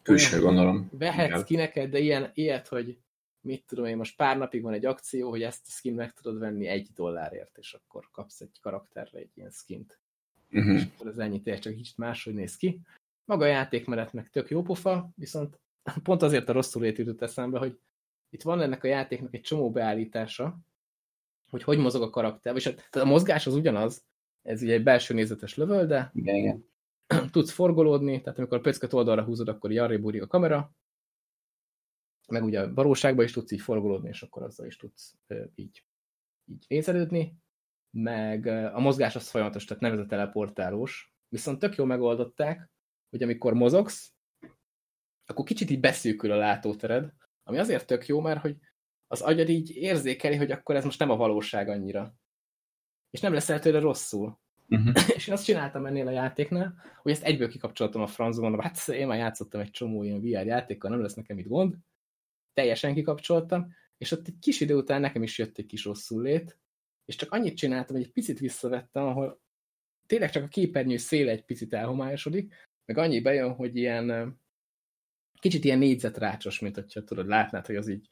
Külső, gondolom. Vehetsz ki neked, de ilyen, ilyet, hogy mit tudom én, most pár napig van egy akció, hogy ezt a skin meg tudod venni egy dollárért, és akkor kapsz egy karakterre egy ilyen skint. Uh -huh. És akkor ez ennyi, tényleg csak kicsit máshogy néz ki. Maga a játékmenet meg tök jó pofa, viszont pont azért a rosszul jutott eszembe, hogy itt van ennek a játéknak egy csomó beállítása, hogy hogy mozog a karakter, és a, a mozgás az ugyanaz, ez ugye egy belső nézetes lövöl, de igen, igen. tudsz forgolódni, tehát amikor a pöcköt oldalra húzod, akkor így arrébb a kamera, meg ugye a valóságban is tudsz így forgolódni, és akkor azzal is tudsz így, így nézelődni, meg a mozgás az folyamatos, tehát nem ez a teleportálós, viszont tök jól megoldották, hogy amikor mozogsz, akkor kicsit így beszűkül a látótered, ami azért tök jó, mert hogy az agyad így érzékeli, hogy akkor ez most nem a valóság annyira. És nem leszel tőle rosszul. Uh -huh. és én azt csináltam ennél a játéknál, hogy ezt egyből kikapcsoltam a francba, mondom, hát én már játszottam egy csomó ilyen VR játékkal, nem lesz nekem itt gond. Teljesen kikapcsoltam, és ott egy kis idő után nekem is jött egy kis rosszul lét, és csak annyit csináltam, hogy egy picit visszavettem, ahol tényleg csak a képernyő széle egy picit elhomályosodik, meg annyi bejön, hogy ilyen kicsit ilyen négyzetrácsos, mint hogyha tudod, látnád, hogy az így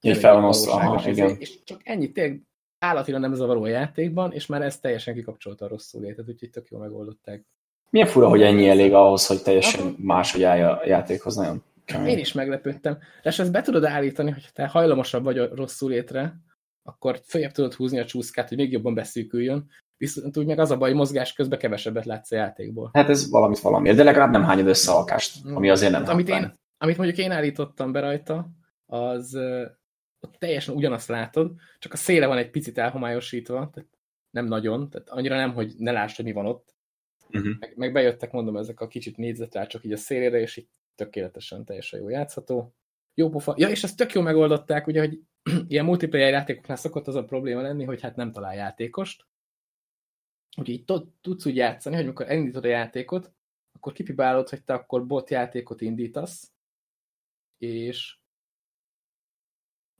így fel van igen. És csak ennyit tényleg állatilag nem zavaró a játékban, és már ezt teljesen kikapcsolta a rosszul létet, úgyhogy tök jól megoldották. Milyen fura, hogy ennyi elég ahhoz, hogy teljesen máshogy állj a játékhoz, nagyon kemény. Én is meglepődtem. De ezt be tudod állítani, hogy te hajlamosabb vagy a rosszul létre, akkor följebb tudod húzni a csúszkát, hogy még jobban beszűküljön, viszont úgy meg az a baj, mozgás közben kevesebbet látsz a játékból. Hát ez valamit valamiért, de legalább nem hányod össze alkást, ami azért nem hát, amit, én, amit mondjuk én állítottam be rajta, az ott teljesen ugyanazt látod, csak a széle van egy picit elhomályosítva, tehát nem nagyon, tehát annyira nem, hogy ne láss, hogy mi van ott. Uh -huh. meg, meg bejöttek, mondom, ezek a kicsit négyzetrácsok így a szélére, és így tökéletesen, teljesen jó játszható. Jó pofa. Ja, és ezt tök jó megoldották, ugye, hogy ilyen multiplayer játékoknál szokott az a probléma lenni, hogy hát nem talál játékost. Úgyhogy így tudsz úgy játszani, hogy amikor elindítod a játékot, akkor kipibálod, hogy te akkor bot játékot indítasz, és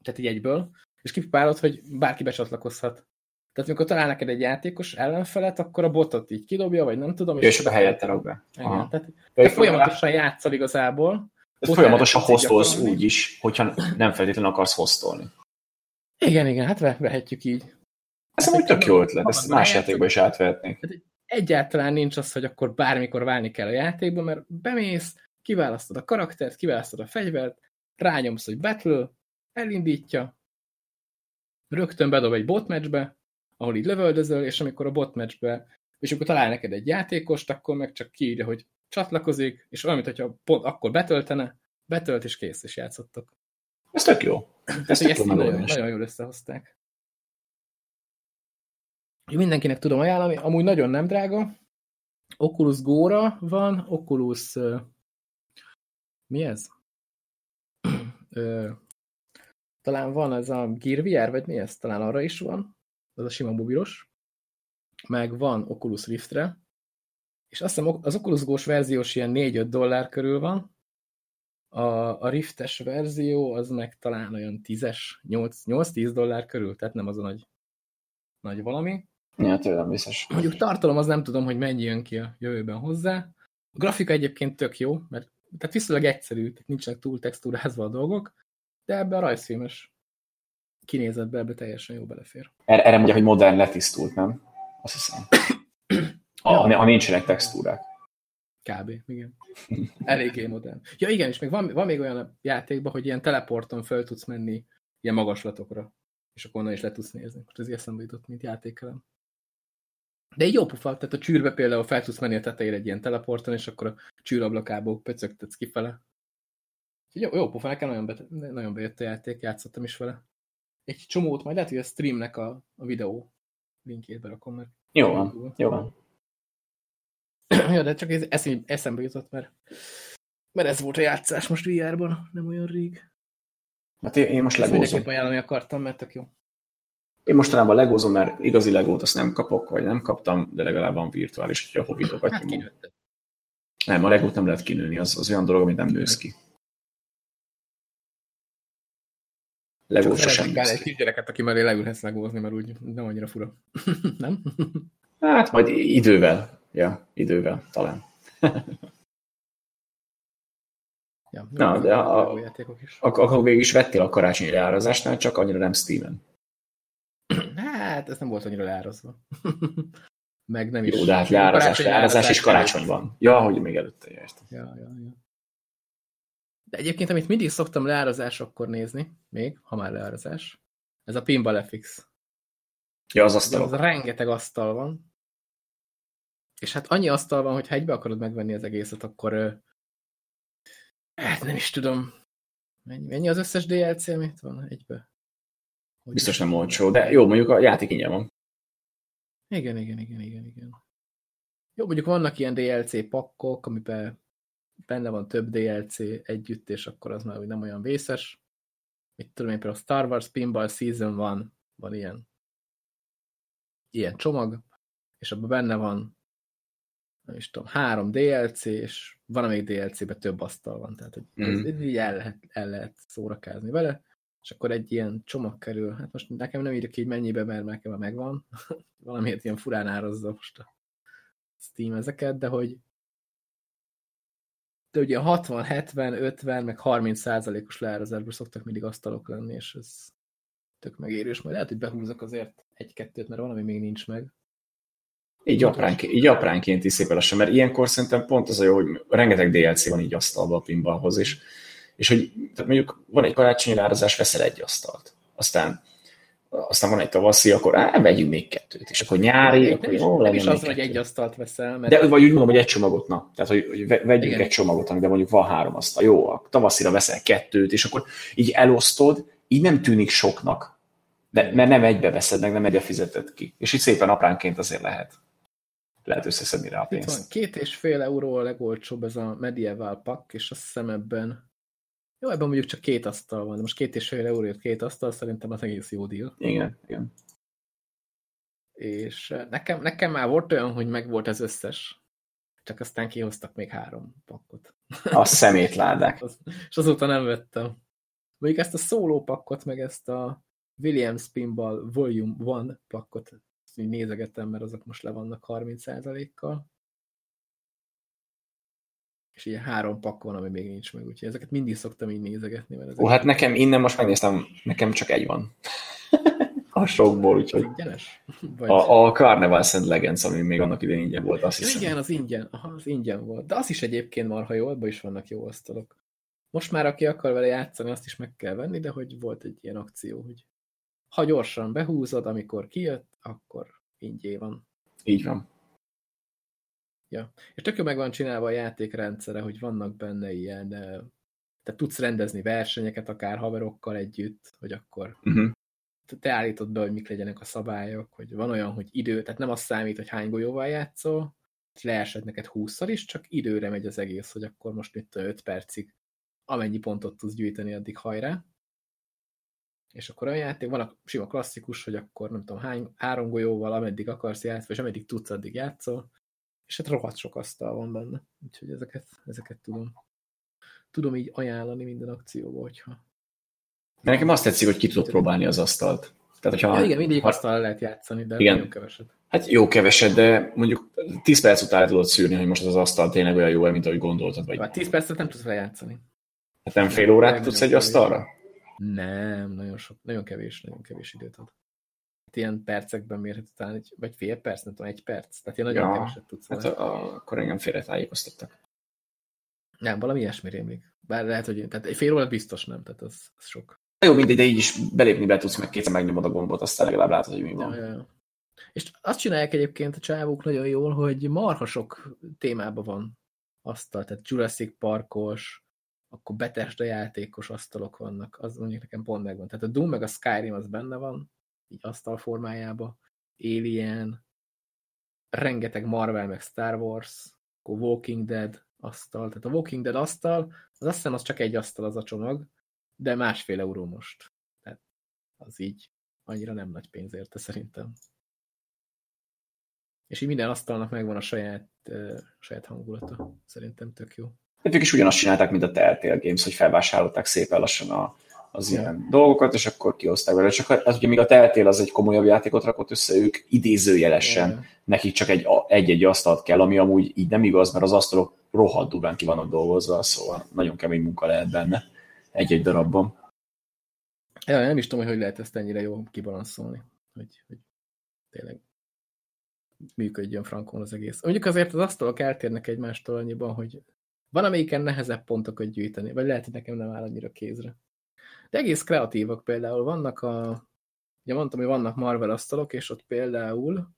tehát így egyből, és kipipálod, hogy bárki becsatlakozhat. Tehát amikor talál neked egy játékos ellenfelet, akkor a botot így kidobja, vagy nem tudom. És, és a helyette rak be. Igen, tehát te folyamatosan játszol igazából. Ez folyamatosan hostolsz úgy is, hogyha nem feltétlenül akarsz hostolni. Igen, igen, hát vehetjük így. Ez amúgy tök jó ötlet, ezt más játékban is átvehetnék. Egyáltalán nincs az, hogy akkor bármikor válni kell a játékba, mert bemész, kiválasztod a karaktert, kiválasztod a fegyvert, rányomsz, hogy battle, elindítja, rögtön bedob egy botmatchbe, ahol így lövöldözöl, és amikor a botmatchbe, és akkor talál neked egy játékost, akkor meg csak kiírja, hogy csatlakozik, és olyan, mintha pont akkor betöltene, betölt, és kész, és játszottak. Ez tök jó. Ez tök ezt jó nagyon, nagyon jól összehozták. Mindenkinek tudom ajánlani, amúgy nagyon nem drága. Oculus Go-ra van, Oculus... Uh, mi ez? uh, talán van ez a Gear VR, vagy mi ez? Talán arra is van. Az a sima mobilos. Meg van Oculus Riftre. És azt hiszem az Oculus Go-s verziós ilyen 4-5 dollár körül van. A, a Riftes verzió az meg talán olyan 10-es, 8-10 dollár körül, tehát nem az a nagy, nagy valami. Ja, tőlem biztos. Mondjuk tartalom, az nem tudom, hogy mennyi jön ki a jövőben hozzá. A grafika egyébként tök jó, mert tehát viszonylag egyszerű, tehát nincsenek túl textúrázva a dolgok, de ebbe a rajzfilmes kinézetbe ebbe teljesen jó belefér. Erre, erre mondja, hogy modern letisztult, nem? Azt hiszem. Ha, ha nincsenek textúrák. Kb. igen. Eléggé modern. Ja igen, és még van, van még olyan a játékban, hogy ilyen teleporton föl tudsz menni ilyen magaslatokra, és akkor onnan is le tudsz nézni. Most ez eszembe jutott, mint játékelem. De egy jó pufa, tehát a csűrbe például fel tudsz menni a tetejére egy ilyen teleporton, és akkor a csűrablakából pöcögtetsz kifele. Jó, jó pufa, nekem nagyon, be, nagyon bejött a játék, játszottam is vele. Egy csomót, majd lehet, hogy a streamnek a, a videó linkjét berakom, mert... Jó van, jó van. ja, de csak ez eszem, eszembe jutott, mert, mert ez volt a játszás most VR-ban, nem olyan rég. Hát én, én most legózom. Mindenképp ajánlani akartam, mert tök jó. Én mostanában legózom, mert igazi legót azt nem kapok, vagy nem kaptam, de legalább van virtuális, hogyha a hobbitokat hát Nem, a legót nem lehet kinőni, az, az olyan dolog, amit nem nősz ki. Legó sosem nősz egy kisgyereket, aki mellé leülhetsz legózni, mert úgy nem annyira fura. nem? Hát majd idővel. Ja, idővel talán. ja, Na, de a, a, akkor végig is vettél a karácsonyi leárazásnál, csak annyira nem Steam-en. Hát, ez nem volt annyira leárazva. Meg nem is. Jó, de hát leárazás, leárazás és karácsony van. Ja, hogy még előtte értem. Ja, ja, ja. De egyébként, amit mindig szoktam leárazásokkor nézni, még, ha már leárazás, ez a Pinball FX. Ja, az asztal. Az rengeteg asztal van. És hát annyi asztal van, hogy ha egybe akarod megvenni az egészet, akkor hát nem is tudom, mennyi, mennyi az összes DLC, amit van egybe? Hogy Biztos nem olcsó, de jó, mondjuk a játék ingyen van. Igen, igen, igen, igen, igen. Jó, mondjuk vannak ilyen DLC pakkok, amiben benne van több DLC együtt, és akkor az már nem olyan vészes. Mit tudom én, például a Star Wars Pinball Season van, van ilyen, ilyen csomag, és abban benne van nem is tudom, három DLC, és van, amelyik DLC-ben több asztal van, tehát hogy mm. ez, így el lehet, el lehet szórakázni vele és akkor egy ilyen csomag kerül. Hát most nekem nem írja ki, hogy mennyibe, mert nekem megvan. Valamiért ilyen furán árazza most a Steam ezeket, de hogy de ugye 60, 70, 50, meg 30 százalékos leárazásban szoktak mindig asztalok lenni, és ez tök megérős. Majd lehet, hogy behúzok azért egy-kettőt, mert valami még nincs meg. Így apránként, így apránként is szépen lassan, mert ilyenkor szerintem pont az a jó, hogy rengeteg DLC van így asztalba a pinballhoz, és és hogy tehát mondjuk van egy karácsonyi árazás, veszel egy asztalt. Aztán aztán van egy tavaszi, akkor á, vegyünk még kettőt, és akkor nyári, akkor jó, legyen is az, hogy egy asztalt veszel. Mert... De vagy úgy mondom, hogy egy csomagot, na. Tehát, hogy, hogy vegyünk Igen. egy csomagot, amiben mondjuk van három asztal. Jó, a tavaszira veszel kettőt, és akkor így elosztod, így nem tűnik soknak. De, mert nem egybe veszed meg, nem egybe fizeted ki. És így szépen apránként azért lehet lehet összeszedni rá a pénzt. Itt van, két és fél euró a legolcsóbb ez a Medieval Pack, és azt hiszem ebben jó, ebben mondjuk csak két asztal van, de most két és fél euróért két asztal, szerintem az egész jó deal. Igen, igen. És eh, nekem, nekem már volt olyan, hogy meg volt ez összes. Csak aztán kihoztak még három pakkot. A szemétládák. és azóta nem vettem. Mondjuk ezt a szóló pakkot, meg ezt a Williams Pinball Volume 1 pakkot így nézegettem, mert azok most le vannak 30%-kal. És ilyen három pakk van, ami még nincs meg, úgyhogy ezeket mindig szoktam így nézegetni. Mert Ó, hát nekem innen most megnéztem, nekem csak egy van. a sokból, úgyhogy... Ingyenes? Vagy... A, a Carnival Szent Legends, ami még annak idején ingyen volt, azt hiszem. Igen, az ingyen, aha, az ingyen volt. De az is egyébként marha jó, abban is vannak jó asztalok. Most már aki akar vele játszani, azt is meg kell venni, de hogy volt egy ilyen akció, hogy ha gyorsan behúzod, amikor kijött, akkor ingyé van. Így van. Ja. És tök jó meg van csinálva a játékrendszere, hogy vannak benne ilyen, tehát tudsz rendezni versenyeket akár haverokkal együtt, hogy akkor uh -huh. te állítod be, hogy mik legyenek a szabályok, hogy van olyan, hogy idő, tehát nem az számít, hogy hány golyóval játszol, leesett neked 20 is, csak időre megy az egész, hogy akkor most itt 5 percig amennyi pontot tudsz gyűjteni, addig hajrá. És akkor olyan játék, van a sima klasszikus, hogy akkor nem tudom hány, három golyóval, ameddig akarsz játszani, és ameddig tudsz, addig játszol. És hát rohadt sok asztal van benne. Úgyhogy ezeket, ezeket tudom. Tudom így ajánlani minden akcióba, hogyha... Nekem azt tetszik, hogy ki tudod próbálni az asztalt. Tehát, hogyha, ja, igen, mindig ha... asztal lehet játszani, de igen. nagyon keveset. Hát jó keveset, de mondjuk 10 perc után tudod szűrni, hogy most az asztal tényleg olyan jó, mint ahogy gondoltad. Vagy... Hát 10 percet nem tudsz vele játszani. Hát nem fél órát tudsz egy asztalra? Nem, nagyon, sok, nagyon kevés, nagyon kevés időt ad. Ilyen percekben mérhető talán, vagy fél perc, nem tudom, egy perc. Tehát ilyen nagyon ja, keveset tudsz. Hát a, a, akkor engem félretájékoztattak. Nem, valami ilyesmi rémlik. Bár lehet, hogy tehát egy fél órát biztos nem, tehát az, az sok. Jó, mindegy, de így is belépni be tudsz, meg kétszer megnyomod a gombot, aztán legalább látod, hogy mi van. Ja, ja, ja. És azt csinálják egyébként a csávók nagyon jól, hogy marha sok témában van asztal, tehát Jurassic Parkos, akkor Bethesda játékos asztalok vannak, az mondjuk nekem pont megvan. Tehát a Doom meg a Skyrim az benne van, így asztal formájába, Alien, rengeteg Marvel meg Star Wars, akkor Walking Dead asztal, tehát a Walking Dead asztal, az azt hiszem az csak egy asztal az a csomag, de másfél euró most. Tehát az így annyira nem nagy pénz érte szerintem. És így minden asztalnak megvan a saját, uh, saját hangulata. Szerintem tök jó. Hát ők is ugyanazt csinálták, mint a Telltale Games, hogy felvásárolták szépen lassan a, az ilyen ja. dolgokat, és akkor kihozták vele. Csak az, ugye még a Telltale az egy komolyabb játékot rakott össze, ők idézőjelesen, ja. nekik csak egy, egy-egy asztalt kell, ami amúgy így nem igaz, mert az asztalok rohadt durván ki vannak dolgozva, szóval nagyon kemény munka lehet benne egy-egy darabban. Ja, nem is tudom, hogy hogy lehet ezt ennyire jól kibalanszolni, hogy, hogy tényleg működjön frankon az egész. Mondjuk azért az asztalok eltérnek egymástól annyiban, hogy van, amelyiken nehezebb pontokat gyűjteni, vagy lehet, hogy nekem nem áll annyira kézre. Egész kreatívak például. Vannak a... Ugye mondtam, hogy vannak Marvel asztalok, és ott például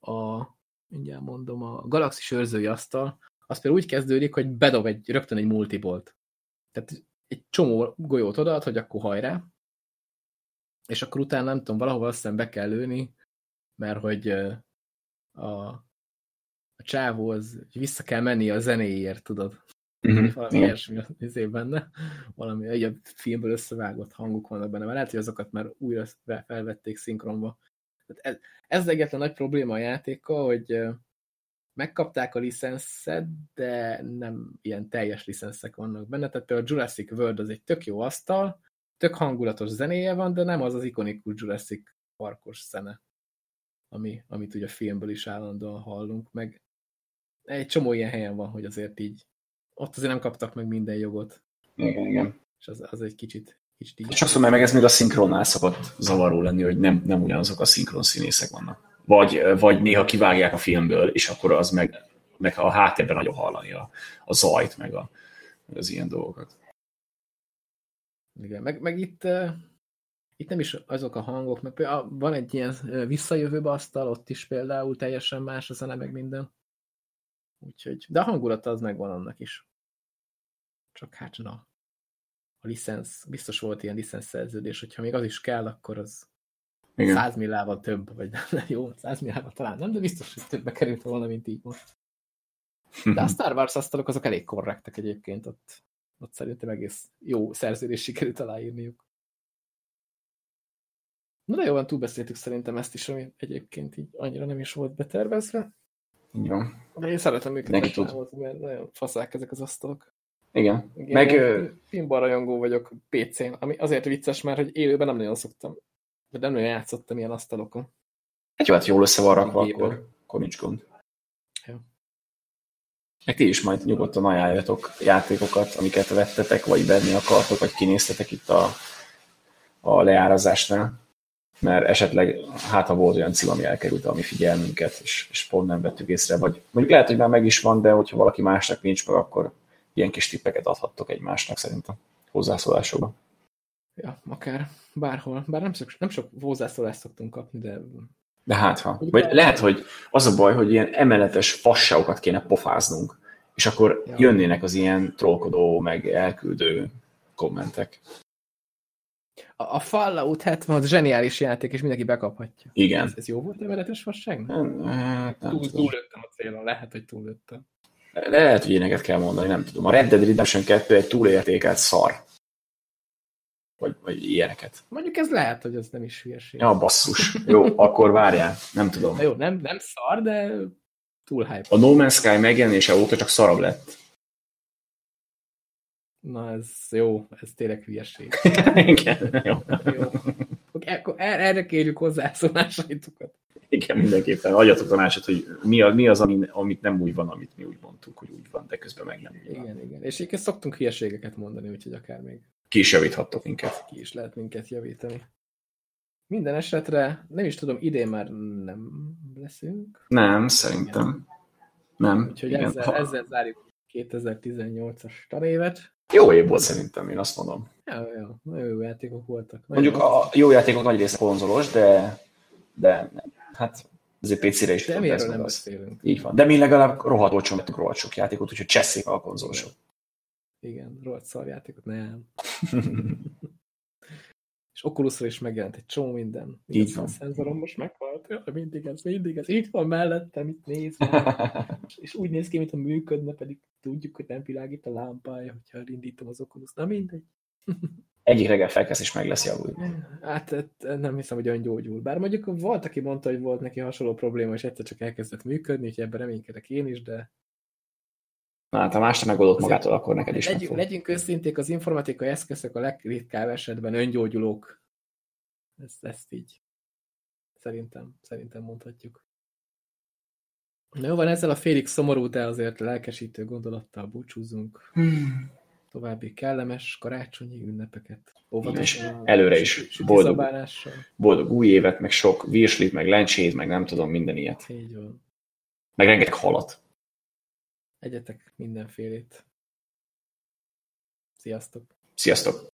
a... Mindjárt mondom, a Galaxis őrzői asztal, az például úgy kezdődik, hogy bedob egy, rögtön egy multibolt. Tehát egy csomó golyót odaad, hogy akkor hajrá, és akkor utána nem tudom, valahol azt hiszem be kell lőni, mert hogy a a csávó hogy vissza kell menni a zenéért, tudod? Uh-huh. Valami ilyesmi az év benne. Valami egy a filmből összevágott hangok vannak benne, mert lehet, hogy azokat már újra felvették szinkronba. Ez, ez egyetlen nagy probléma a játékkal, hogy megkapták a licenszet, de nem ilyen teljes licenszek vannak benne. Tehát például a Jurassic World az egy tök jó asztal, tök hangulatos zenéje van, de nem az az ikonikus Jurassic Parkos zene, ami, amit ugye a filmből is állandóan hallunk, meg egy csomó ilyen helyen van, hogy azért így, ott azért nem kaptak meg minden jogot. Igen, igen. És az, az egy kicsit, kicsit így. Sokszor meg ez még a szinkronnál szokott zavaró lenni, hogy nem, nem ugyanazok a szinkron színészek vannak. Vagy, vagy néha kivágják a filmből, és akkor az meg, meg a háttérben nagyon hallani a, a zajt, meg, a, az ilyen dolgokat. Igen, meg, meg itt, uh, itt nem is azok a hangok, meg például van egy ilyen visszajövőbe asztal, ott is például teljesen más a zene, meg minden. Úgyhogy, de a hangulata az megvan annak is. Csak hát na, a licensz, biztos volt ilyen licensz szerződés, hogyha még az is kell, akkor az Igen. 100 millával több, vagy nem, jó, 100 millával talán nem, de biztos, hogy többbe került volna, mint így most. De a Star Wars asztalok azok elég korrektek egyébként, ott, ott szerintem egész jó szerződés sikerült aláírniuk. Na de jó, van, túlbeszéltük szerintem ezt is, ami egyébként így annyira nem is volt betervezve. Jó. De én szeretem őket megtámozni, mert nagyon faszák ezek az asztalok. Igen. Igen, Meg, pinball rajongó vagyok PC-n, ami azért vicces, mert hogy élőben nem nagyon szoktam. De nem nagyon játszottam ilyen asztalokon. hát jó, hát jól össze van rakva, akkor, akkor nincs gond. Jó. Meg ti is majd nyugodtan ajánljatok játékokat, amiket vettetek, vagy venni akartok, vagy kinéztetek itt a, a leárazásnál. Mert esetleg, hát ha volt olyan cím, ami elkerült a mi figyelmünket, és, és pont nem vettük észre, vagy mondjuk lehet, hogy már meg is van, de hogyha valaki másnak nincs meg, akkor ilyen kis tippeket adhattok egymásnak szerintem hozzászólásokban. Ja, akár bárhol. Bár nem sok, nem sok hozzászólást szoktunk kapni, de De hát ha. Vagy lehet, hogy az a baj, hogy ilyen emeletes fasságokat kéne pofáznunk, és akkor Ja. jönnének az ilyen trollkodó, meg elküldő kommentek. A, a Fallout 76 zseniális játék, és mindenki bekaphatja. Igen. Ez, ez jó volt emeletes fasság? Nem, hát nem Túl, túllőttem a célon, lehet, hogy túllőttem. Lehet, hogy ilyeneket kell mondani, nem tudom. A Red Dead Redemption 2 egy túlértékelt szar. Vagy, vagy ilyeneket. Mondjuk ez lehet, hogy ez nem is hülyeség. Ja, basszus. Jó, akkor várjál. Nem tudom. Na jó, nem, nem szar, de túl hype. A No Man's Sky megjelenése óta csak szarabb lett. Na ez jó, ez tényleg hülyeség. Igen, jó. Jó. Akkor er- erre kérjük hozzászólásaitokat. Igen, mindenképpen. Adjatok tanácsot, hogy mi az, mi az ami, amit nem úgy van, amit mi úgy mondtuk, hogy úgy van, de közben meg nem úgy van. Igen, igen. És egyébként szoktunk hülyeségeket mondani, úgyhogy akár még Ki is javíthattok minket. ki is lehet minket javítani. Minden esetre, nem is tudom, idén már nem leszünk, Nem, szerintem. Nem. úgyhogy Igen. ezzel, ezzel zárjuk 2018-as tanévet. Jó év volt szerintem, én azt mondom. Ja, ja, nagyon jó játékok voltak. Nagyon Mondjuk a jó játékok nagy része konzolos, de, de nem. hát azért PC-re is De mi erről nem az. beszélünk. Így van. De mi legalább rohadt olcsón vettünk rohadt sok játékot, úgyhogy cseszék a konzolosok. Igen, rohadt szarjátékot, nem. És Oculusra is megjelent egy csomó minden. Így Igaz, van. A szenzorom most meghalt. Jaj, mindig ez, mindig ez. Itt van mellettem, itt néz. és úgy néz ki, mintha működne, pedig tudjuk, hogy nem világít a lámpája, hogyha elindítom az Oculus. Na mindegy. Egyik reggel felkezd és meg lesz javulni. Hát hát nem hiszem, hogy olyan gyógyul. Bár mondjuk volt, aki mondta, hogy volt neki hasonló probléma, és egyszer csak elkezdett működni, úgyhogy ebben reménykedek én is, de Na hát, ha más nem megoldott magától, akkor neked is legyünk, legyünk őszinték, az informatikai eszközök a legritkább esetben öngyógyulók. Ezt, ezt így szerintem, szerintem mondhatjuk. Jó van, ezzel a félig szomorú, de azért lelkesítő gondolattal búcsúzunk. További kellemes karácsonyi ünnepeket. Óvatosan. előre is boldog. Boldog új évet, meg sok virslit, meg lencsét, meg nem tudom, minden ilyet. Így van. Meg rengeteg halat. Egyetek mindenfélét. Sziasztok! Sziasztok!